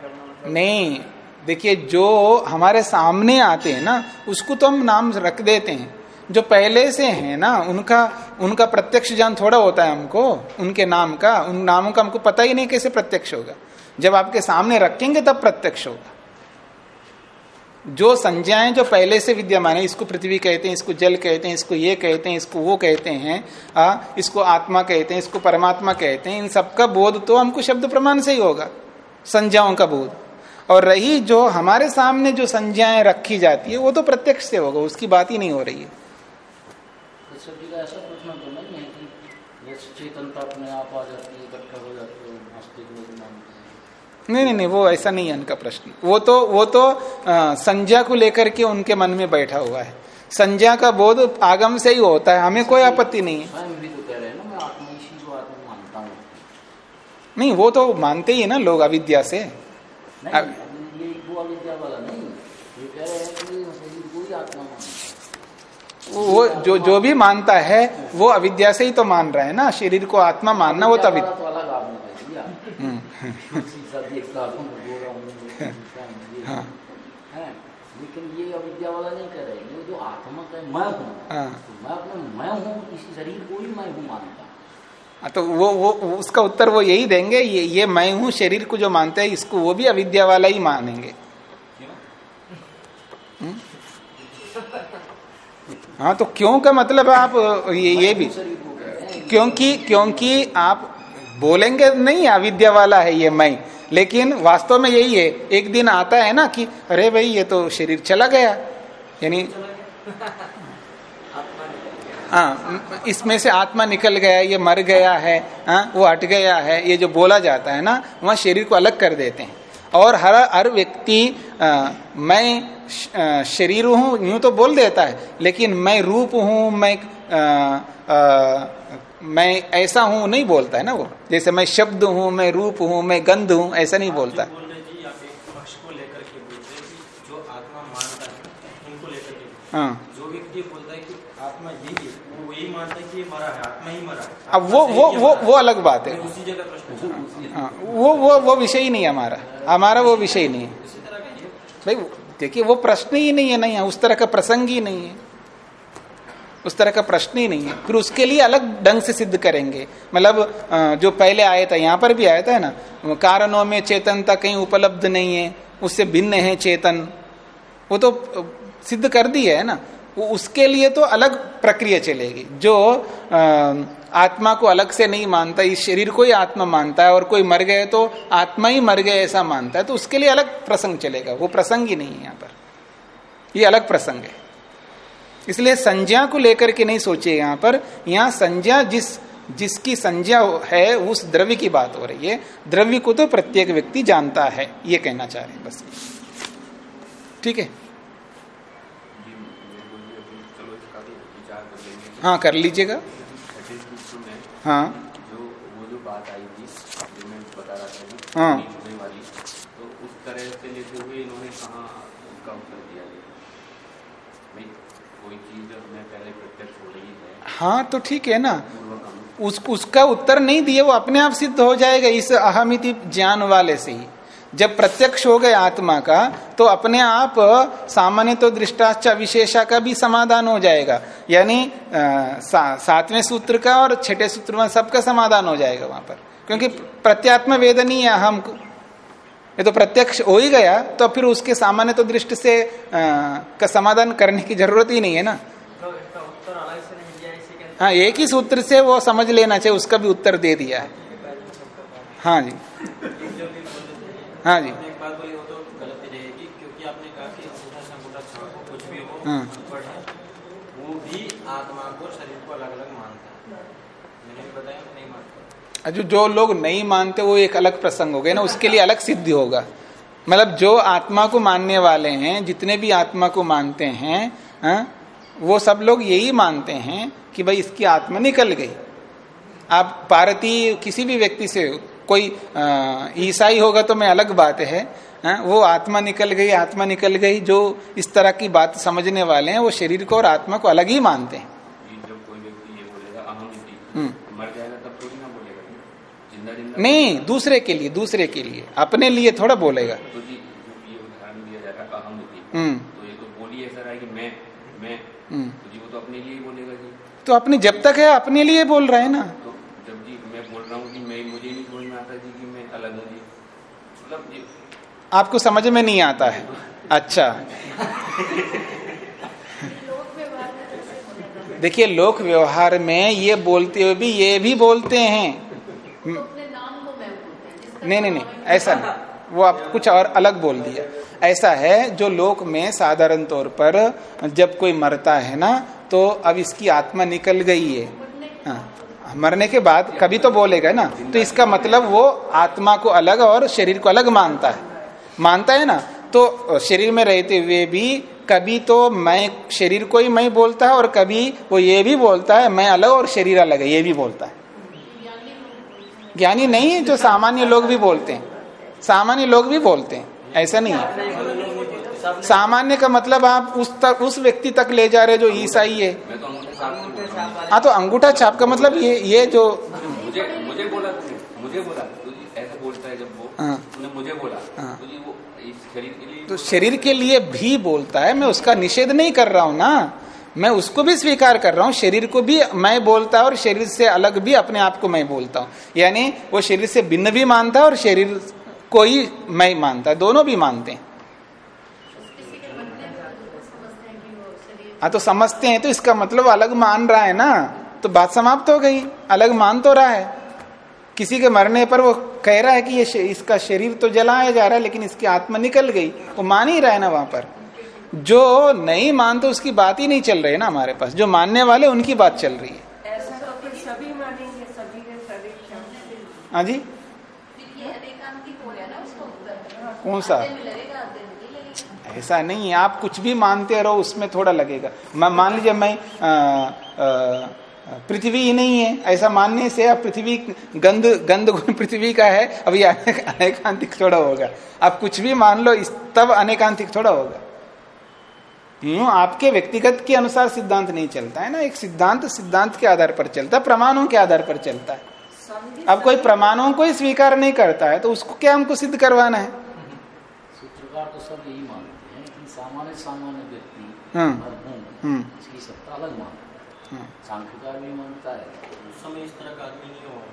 करना मतलब नहीं। देखिए जो हमारे सामने आते हैं ना उसको तो हम नाम रख देते हैं। जो पहले से है ना उनका उनका प्रत्यक्ष ज्ञान थोड़ा होता है हमको उनके नाम का उन नामों का हमको पता ही नहीं कैसे प्रत्यक्ष होगा। जब आपके सामने रखेंगे तब प्रत्यक्ष होगा। जो संज्ञाएँ जो पहले से विद्यमान है इसको पृथ्वी कहते हैं इसको जल कहते हैं इसको ये कहते हैं इसको वो कहते हैं आ, इसको आत्मा कहते हैं इसको परमात्मा कहते हैं इन सबका बोध तो हमको शब्द प्रमाण से ही होगा संज्ञाओं का बोध। और रही जो हमारे सामने जो संज्ञाएँ रखी जाती है वो तो प्रत्यक्ष से होगा उसकी बात ही नहीं हो रही है। तो नहीं नहीं नहीं नहीं वो ऐसा नहीं है उनका प्रश्न। वो तो वो तो संज्ञा को लेकर के उनके मन में बैठा हुआ है। संज्ञा का बोध आगम से ही होता है हमें कोई आपत्ति नहीं है। नहीं वो तो मानते ही है ना लोग अविद्या से। वो जो जो भी मानता है वो अविद्या से ही तो मान रहा है ना। शरीर को आत्मा मानना वो तो अविद्या हम्म। हाँ लेकिन ये अविद्या वाला नहीं कह रहे ये जो आत्मा का मैं हूँ। हाँ। तो मैं अपने मैं हूँ इसी शरीर को ही मैं हूँ मानता हाँ, तो वो वो, उसका उत्तर वो यही देंगे, ये ये मैं हूँ, शरीर को जो मानते हैं, इसको वो भी अविद्या वाला ही मानेंगे। हम्म? हाँ तो क्यों का मतलब आप, ये ये भी? क्योंकि क्योंकि आप बोलेंगे, नहीं, अविद्या वाला है ये मैं। लेकिन वास्तव में यही है, एक दिन आता है ना कि, अरे भाई, ये तो शरीर चला गया। यानी हाँ इसमें से आत्मा निकल गया ये मर गया है हाँ वो हट गया है ये जो बोला जाता है ना वहाँ शरीर को अलग कर देते हैं। और हर हर व्यक्ति मैं शरीर हूँ यूँ तो बोल देता है लेकिन मैं रूप हूँ मैं आ, आ, मैं ऐसा हूँ नहीं बोलता है ना वो। जैसे मैं शब्द हूँ मैं रूप हूँ मैं गंध हूँ ऐसा नहीं बोलता। हाँ। जो व्यक्ति बोलता है कि आत्मा यही है यही मानता है कि ये मरा है आत्मा ही मरा है। अब वो वो वो वो अलग बात है। उसी जगह प्रश्न हाँ। वो वो वो विषय ही नहीं है हमारा। हमारा वो विषय नहीं है। भाई देखिए वो प्रश्न ही नहीं है नहीं है उस तरह का प्रसंग ही नहीं है। उस तरह का प्रश्न ही नहीं है। फिर उसके लिए अलग ढंग से सिद्ध करेंगे। मतलब जो पहले आया था यहाँ पर भी आया था ना कारणों में चेतनता कहीं उपलब्ध नहीं है। उससे भिन्न है चेतन। वो तो सिद्ध कर दी है ना। वो उसके लिए तो अलग प्रक्रिया चलेगी। जो आत्मा को अलग से नहीं मानता, इस शरीर को ही आत्मा मानता है और कोई मर गए तो आत्मा ही मर गए ऐसा मानता है तो उसके लिए अलग प्रसंग चलेगा। वो प्रसंग ही नहीं है यहाँ पर। ये अलग प्रसंग है। इसलिए संज्ञा को लेकर के नहीं सोचिए यहाँ पर। यहाँ संज्ञा जिस, जिसकी संज्ञा है, उस द्रव्य की बात हो रही है। द्रव्य को तो प्रत्येक व्यक्ति जानता है, ये कहना चाह रहे हैं बस। ठीक है? हाँ कर लीजिएगा। हाँ। जो वो जो बात आई थी जो मैं बता रहा था हाँ। वाली तो उस तरह से लेते हुए इन्होंने कहा कम कर दिया कोई चीज़ मैं पहले प्रत्यक्ष हो रही है। हाँ तो ठीक है ना। उस उसका उत्तर नहीं दिए वो अपने आप सिद्ध हो जाएगा इस अहमिति ज्ञान वाले से ही। जब प्रत्यक्ष हो गए आत्मा का तो अपने आप सामान्य तो दृष्टाच विशेषा का भी समाधान हो जाएगा। यानी सा, सातवें सूत्र का और छठे सूत्र में सबका समाधान हो जाएगा वहाँ पर। क्योंकि प्रत्यात्म वेदनी है हम ये तो प्रत्यक्ष हो ही गया तो फिर उसके सामान्य तो दृष्टि से आ, का समाधान करने की ज़रूरत ही नहीं है ना। हाँ एक ही सूत्र से वो समझ लेना चाहिए उसका भी उत्तर दे दिया है। हाँ जी। हाँ जी एक बात बोली वो तो गलती रहेगी क्योंकि आपने कहा कि अंगूठा से अंगूठा छाप कुछ भी हो। वो भी आत्मा को शरीर को अलग अलग मानता है मैंने भी बताया नहीं मानता जो जो लोग नहीं मानते वो एक अलग प्रसंग हो गया ना उसके लिए अलग सिद्धि होगा मतलब जो आत्मा को मानने वाले हैं जितने भी आत्मा को मानते हैं हा? वो सब लोग यही मानते हैं कि भाई इसकी आत्मा निकल गई आप पारती किसी भी व्यक्ति से कोई ईसाई होगा तो मैं अलग बात है हा? वो आत्मा निकल गई आत्मा निकल गई जो इस तरह की बात समझने वाले हैं वो शरीर को और आत्मा को अलग ही मानते हैं हम्म। नहीं दूसरे के लिए दूसरे के लिए अपने लिए थोड़ा बोलेगा तो जी उदाहरण दिया जा रहा है हम्म। तो ये तो बोली ऐसा रहा है कि मैं मैं हम्म। तो जी वो तो अपने लिए बोलेगा जी तो अपने जब तक है अपने लिए बोल रहा है ना तो जब जी मैं बोल रहा हूँ कि मैं मुझे नहीं समझ में आता जी कि मैं अलग हूँ जी मतलब आपको समझ में नहीं आता है। अच्छा। देखिए लोक व्यवहार में ये बोलते हुए भी ये भी बोलते हैं। नहीं नहीं नहीं ऐसा नहीं। वो आप कुछ और अलग बोल दिया। ऐसा है जो लोक में साधारण तौर पर जब कोई मरता है ना तो अब इसकी आत्मा निकल गई है। हाँ। मरने के बाद कभी तो बोलेगा ना तो इसका मतलब वो आत्मा को अलग और शरीर को अलग मानता है। मानता है ना? तो शरीर में रहते हुए भी कभी तो मैं शरीर को ही मैं बोलता है और कभी वो ये भी बोलता है, मैं अलग और शरीर अलग है, ये भी बोलता है। ज्ञानी नहीं जो सामान्य लोग भी बोलते हैं। सामान्य लोग भी बोलते हैं, ऐसा नहीं है। सामान्य का मतलब आप उस तक उस व्यक्ति तक ले जा रहे जो ईसाई है। तो हूँ। तो अंगूठा छाप का मतलब ये ये जो मुझे मुझे बोला मुझे बोला। तो ऐसा बोलता है जब वो हाँ। मुझे बोला। हाँ। तो वो शरीर के लिए तो शरीर के लिए भी बोलता है मैं उसका निषेध नहीं कर रहा हूँ ना। मैं उसको भी स्वीकार कर रहा हूँ शरीर को भी मैं बोलता हूँ और शरीर से अलग भी अपने आप को मैं बोलता हूँ। यानी वो शरीर से भिन्न भी मानता है और शरीर को ही मैं मानता है दोनों भी मानते हैं। हाँ तो समझते हैं तो इसका मतलब अलग मान रहा है ना? तो बात समाप्त हो गई। अलग मान तो रहा है। किसी के मरने पर वो कह रहा है कि ये इसका शरीर तो जलाया जा रहा है लेकिन इसकी आत्मा निकल गई। वो मान ही रहा है ना वहाँ पर। जो नहीं मानते उसकी बात ही नहीं चल रही है ना हमारे पास। जो मानने वाले उनकी बात चल रही है। ऐसा तो फिर सभी मानेंगे सभी के शरीर हाँ जी? कौन सा? ऐसा नहीं है आप कुछ भी मानते रहो उसमें थोड़ा लगेगा। मैं मान लीजिए मैं पृथ्वी ही नहीं है ऐसा मानने से अब पृथ्वी गंध गंध गुण पृथ्वी का है अभी अनेकांतिक थोड़ा होगा। आप कुछ भी मान लो इस तब अनेकांतिक थोड़ा होगा। यूँ आपके व्यक्तिगत के अनुसार सिद्धांत नहीं चलता है ना एक सिद्धांत सिद्धांत के आधार पर चलता है प्रमाणों के आधार पर चलता है। अब कोई प्रमाणों को ही स्वीकार नहीं करता है तो उसको क्या हमको सिद्ध करवाना है? सूत्रकार तो सब यही मानते हैं कि सामान्य व्यक्ति हम्म, हम्म। इसकी सत्ता अलग मानता है। हम्म। सांख्यकार भी मानता है। उस समय इस तरह का आदमी नहीं होगा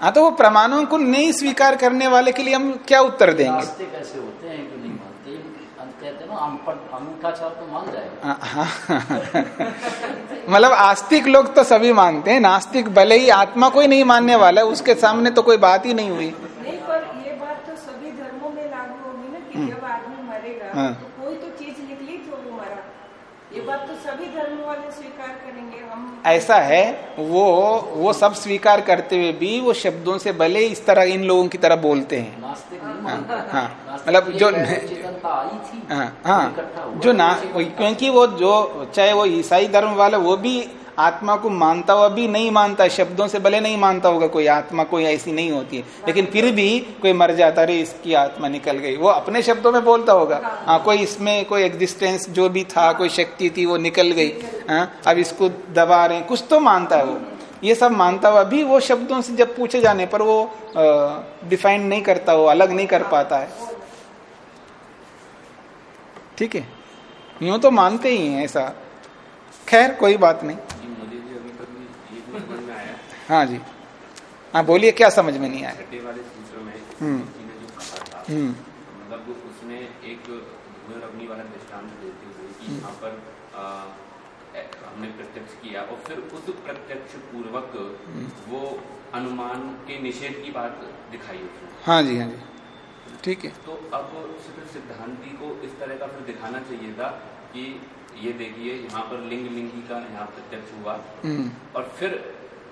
हाँ तो वो प्रमाणों को नहीं स्वीकार करने वाले के लिए हम क्या उत्तर देंगे? कैसे होते हैं कि नहीं मानते? कहते हैं ना अंगूठाचार तो मान जाएगा। हाँ, हाँ। मतलब आस्तिक लोग तो सभी मानते हैं नास्तिक भले ही आत्मा कोई नहीं मानने वाला है उसके सामने तो कोई बात ही नहीं हुई नहीं पर ये बात तो सभी धर्मों में लागू होगी ना कि हम्म। जब आदमी मरेगा हाँ। तो कोई तो चीज़ निकली जो वो मरा। ये बात तो सभी धर्म वाले स्वीकार करेंगे हम ऐसा है वो वो सब स्वीकार करते हुए भी वो शब्दों से भले इस तरह इन लोगों की तरह बोलते हैं। हाँ, हाँ। मतलब जो हाँ हाँ जो ना क्योंकि वो जो चाहे वो ईसाई धर्म वाले वो भी आत्मा को मानता हुआ भी नहीं मानता, शब्दों से भले नहीं मानता होगा, कोई आत्मा कोई ऐसी नहीं होती है। लेकिन फिर भी कोई मर जाता, अरे इसकी आत्मा निकल गई। वो अपने शब्दों में बोलता होगा हाँ कोई इसमें कोई एग्जिस्टेंस जो भी था, कोई शक्ति थी, वो निकल गई हाँ अब इसको दबा रहे कुछ तो मानता है वो। ये सब मानता हुआ भी वो शब्दों से जब पूछे जाने पर वो डिफाइन नहीं करता, वो अलग नहीं कर पाता है। ठीक है? यूँ तो मानते ही हैं ऐसा। खैर, कोई बात नहीं। हाँ जी। हाँ बोलिए क्या समझ में नहीं आया? हम्म। हम्म। मतलब उसमें एक अग्नि वाला दृष्टांत देते हुए कि यहाँ पर हमने प्रत्यक्ष किया और फिर उस प्रत्यक्ष पूर्वक हम्म। वो अनुमान के निषेध की बात दिखाई हाँ जी हाँ जी। ठीक है। तो अब सिर्फ़ सिद्धांति को इस तरह का फिर दिखाना चाहिए था कि ये देखिए यहाँ पर लिंग लिंगी का यहाँ प्रत्यक्ष हुआ। और फिर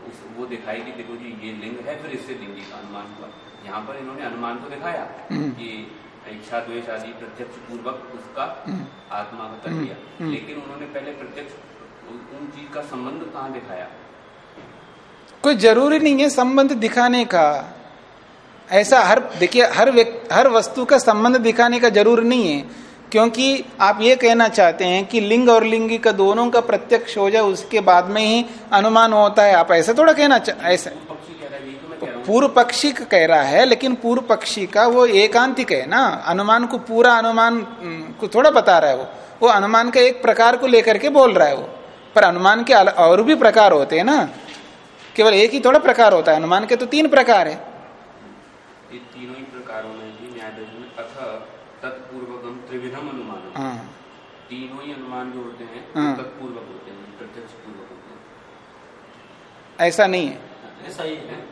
उस वो दिखाई कि देखो जी ये लिंग है फिर इससे लिंगी का अनुमान हुआ। यहाँ पर इन्होंने अनुमान को दिखाया हम्म। कि इच्छा द्वेष आदि प्रत्यक्ष पूर्वक उसका हम्म। आत्मा को कर हम्म। दिया लेकिन उन्होंने पहले प्रत्यक्ष उन चीज़ का संबंध कहाँ दिखाया? कोई ज़रूरी नहीं है संबंध दिखाने का। ऐसा हर देखिए हर व्यक्ति हर वस्तु का संबंध दिखाने का ज़रूर नहीं है। क्योंकि आप ये कहना चाहते हैं कि लिंग और लिंगी का दोनों का प्रत्यक्ष हो जाए, उसके बाद में ही अनुमान होता है। आप ऐसा थोड़ा कहना ऐसा। पूर्व पक्षी कह रहा है, लेकिन पूर्व पक्षी का वो एकांतिक है ना। अनुमान को पूरा अनुमान को थोड़ा बता रहा है वो। वो अनुमान का एक प्रकार को लेकर के बोल रहा है वो। पर अनुमान के और भी प्रकार होते हैं ना। केवल एक ही थोड़ा प्रकार होता है। अनुमान के तो तीन प्रकार है। त्रिविधम अनुमान हाँ। तीनों ही अनुमान जो होते हैं हाँ। तत्पूर्वक होते हैं प्रत्यक्ष पूर्वक होते हैं। ऐसा नहीं है। ऐसा ही है।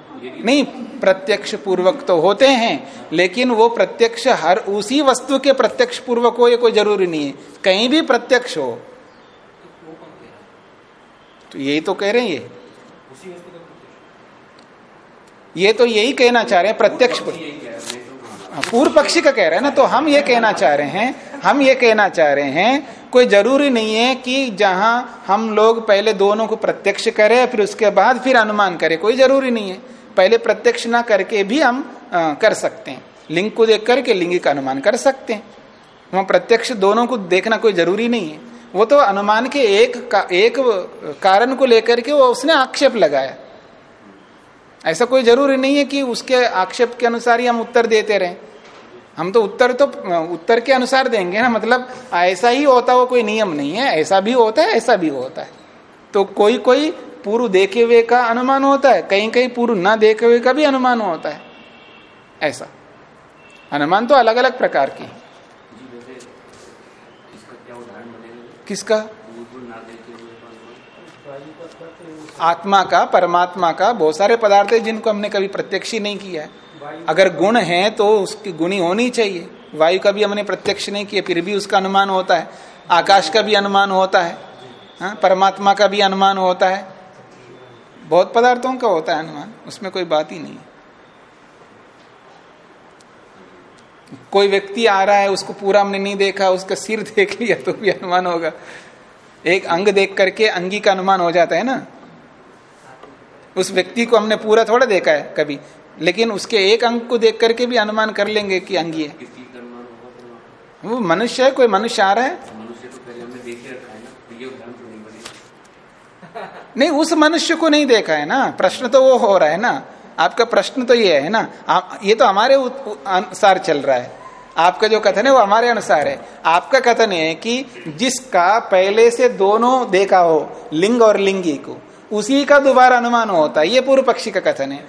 नहीं प्रत्यक्ष पूर्वक तो होते हैं लेकिन वो प्रत्यक्ष हर उसी वस्तु के प्रत्यक्ष पूर्वक हो ये कोई ज़रूरी नहीं है। कहीं भी प्रत्यक्ष हो। तो यही तो कह रहे हैं ये। ये तो यही कहना चाह रहे हैं प्रत्यक्ष पूर्व पक्षी का कह रहे हैं ना तो हम ये कहना चाह रहे हैं हम ये कहना चाह रहे हैं कोई ज़रूरी नहीं है कि जहाँ हम लोग पहले दोनों को प्रत्यक्ष करें फिर उसके बाद फिर अनुमान करें। कोई ज़रूरी नहीं है। पहले प्रत्यक्ष ना करके भी हम आ, कर सकते हैं। लिंग को देख करके लिंग का अनुमान कर सकते हैं। वहाँ प्रत्यक्ष दोनों को देखना कोई ज़रूरी नहीं है। वो तो अनुमान के एक का, एक कारण को लेकर के वो उसने आक्षेप लगाया। ऐसा कोई ज़रूरी नहीं है कि उसके आक्षेप के अनुसार ही हम उत्तर देते रहें। हम तो उत्तर तो उत्तर के अनुसार देंगे ना मतलब ऐसा ही होता हो कोई नियम नहीं है ऐसा भी होता है ऐसा भी होता है। तो कोई कोई पूर्व देखे हुए का अनुमान होता है कहीं कहीं पूर्व ना देखे हुए का भी अनुमान होता है ऐसा। अनुमान तो अलग अलग प्रकार की किसका? आत्मा का परमात्मा का बहुत सारे पदार्थ है जिनको हमने कभी प्रत्यक्ष ही नहीं किया है। अगर गुण है तो उसकी गुणी होनी चाहिए। वायु का भी हमने प्रत्यक्ष नहीं किया, फिर भी उसका अनुमान होता है। आकाश का भी अनुमान होता है। हा? परमात्मा का भी अनुमान होता है। बहुत पदार्थों का होता है अनुमान, उसमें कोई बात ही नहीं कोई व्यक्ति आ रहा है, उसको पूरा हमने नहीं देखा, उसका सिर देख लिया तो भी अनुमान होगा। एक अंग देख करके अंगी का अनुमान हो जाता है ना। उस व्यक्ति को हमने पूरा थोड़ा देखा है कभी। लेकिन उसके एक अंग को देख करके भी अनुमान कर लेंगे कि अंगी है वो मनुष्य है कोई मनुष्य आ रहा है? नहीं उस मनुष्य को नहीं देखा है ना। प्रश्न तो वो हो रहा है ना। आपका प्रश्न तो ये है ना। आप ये तो हमारे अनुसार चल रहा है। आपका जो कथन है वो हमारे अनुसार है। आपका कथन है कि जिसका पहले से दोनों देखा हो लिंग और लिंगी को उसी का दोबारा अनुमान होता है। ये पूर्व पक्षी का कथन है।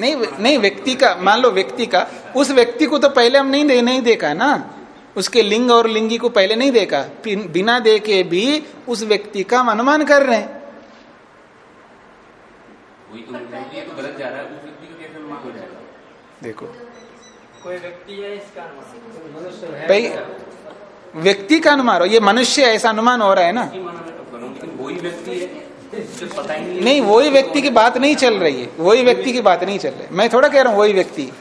नहीं नहीं व्यक्ति का मान लो व्यक्ति का उस व्यक्ति को तो पहले हम नहीं दे नहीं देखा है ना? उसके लिंग और लिंगी को पहले नहीं देखा। बिना देखे भी उस व्यक्ति का हम अनुमान कर रहे हैं। देखो। कोई व्यक्ति है इसका भाई व्यक्ति का अनुमान हो ये मनुष्य ऐसा अनुमान हो रहा है ना? वही व्यक्ति है। नहीं, वही व्यक्ति की बात नहीं चल रही है। वही व्यक्ति की बात नहीं चल रही। मैं थोड़ा कह रहा हूँ, वही व्यक्ति।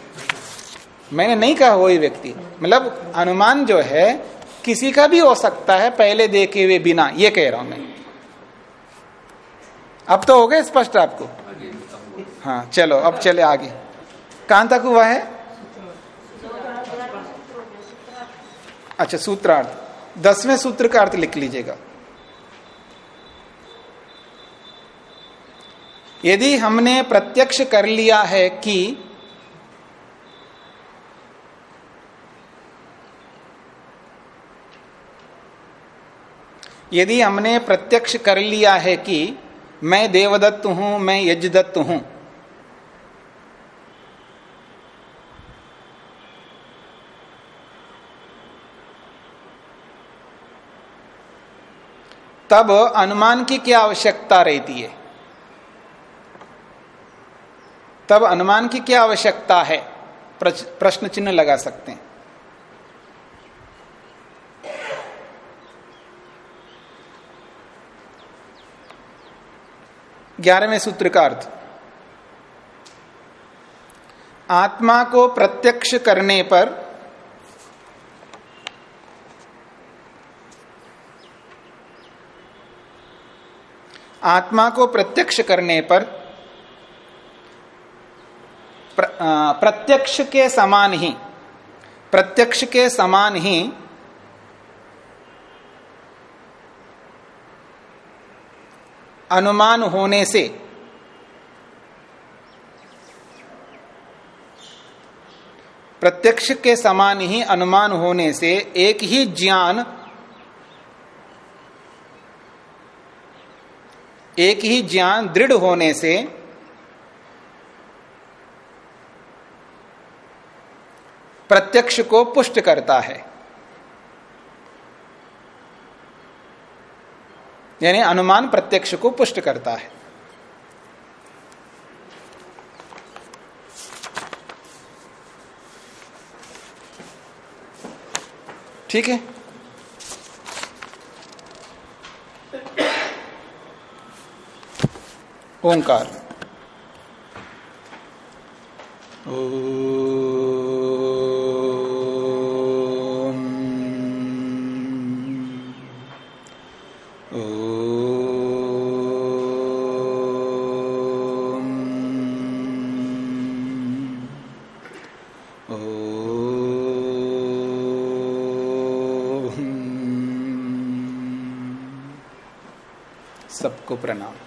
मैंने नहीं कहा वही व्यक्ति। मतलब अनुमान जो है, किसी का भी हो सकता है पहले देखे हुए बिना। ये कह रहा हूँ मैं। अब तो हो गए स्पष्ट आपको? हाँ चलो, अब चले आगे। कहाँ तक हुआ है? अच्छा सूत्रार्थ। दसवें सूत्र का अर्थ लिख लीजिएगा। यदि हमने प्रत्यक्ष कर लिया है कि यदि हमने प्रत्यक्ष कर लिया है कि मैं देवदत्त हूँ, मैं यजदत्त हूँ, तब अनुमान की क्या आवश्यकता रहती है? तब अनुमान की क्या आवश्यकता है? प्रश्न चिन्ह लगा सकते हैं। ग्यारहवें सूत्र का अर्थ। आत्मा को प्रत्यक्ष करने पर आत्मा को प्रत्यक्ष करने पर प्रत्यक्ष के समान ही प्रत्यक्ष के समान ही अनुमान होने से प्रत्यक्ष के समान ही अनुमान होने से, एक ही ज्ञान, एक ही ज्ञान दृढ़ होने से प्रत्यक्ष को पुष्ट करता है। यानी अनुमान प्रत्यक्ष को पुष्ट करता है। ठीक है? ओंकार। ओ सबको प्रणाम।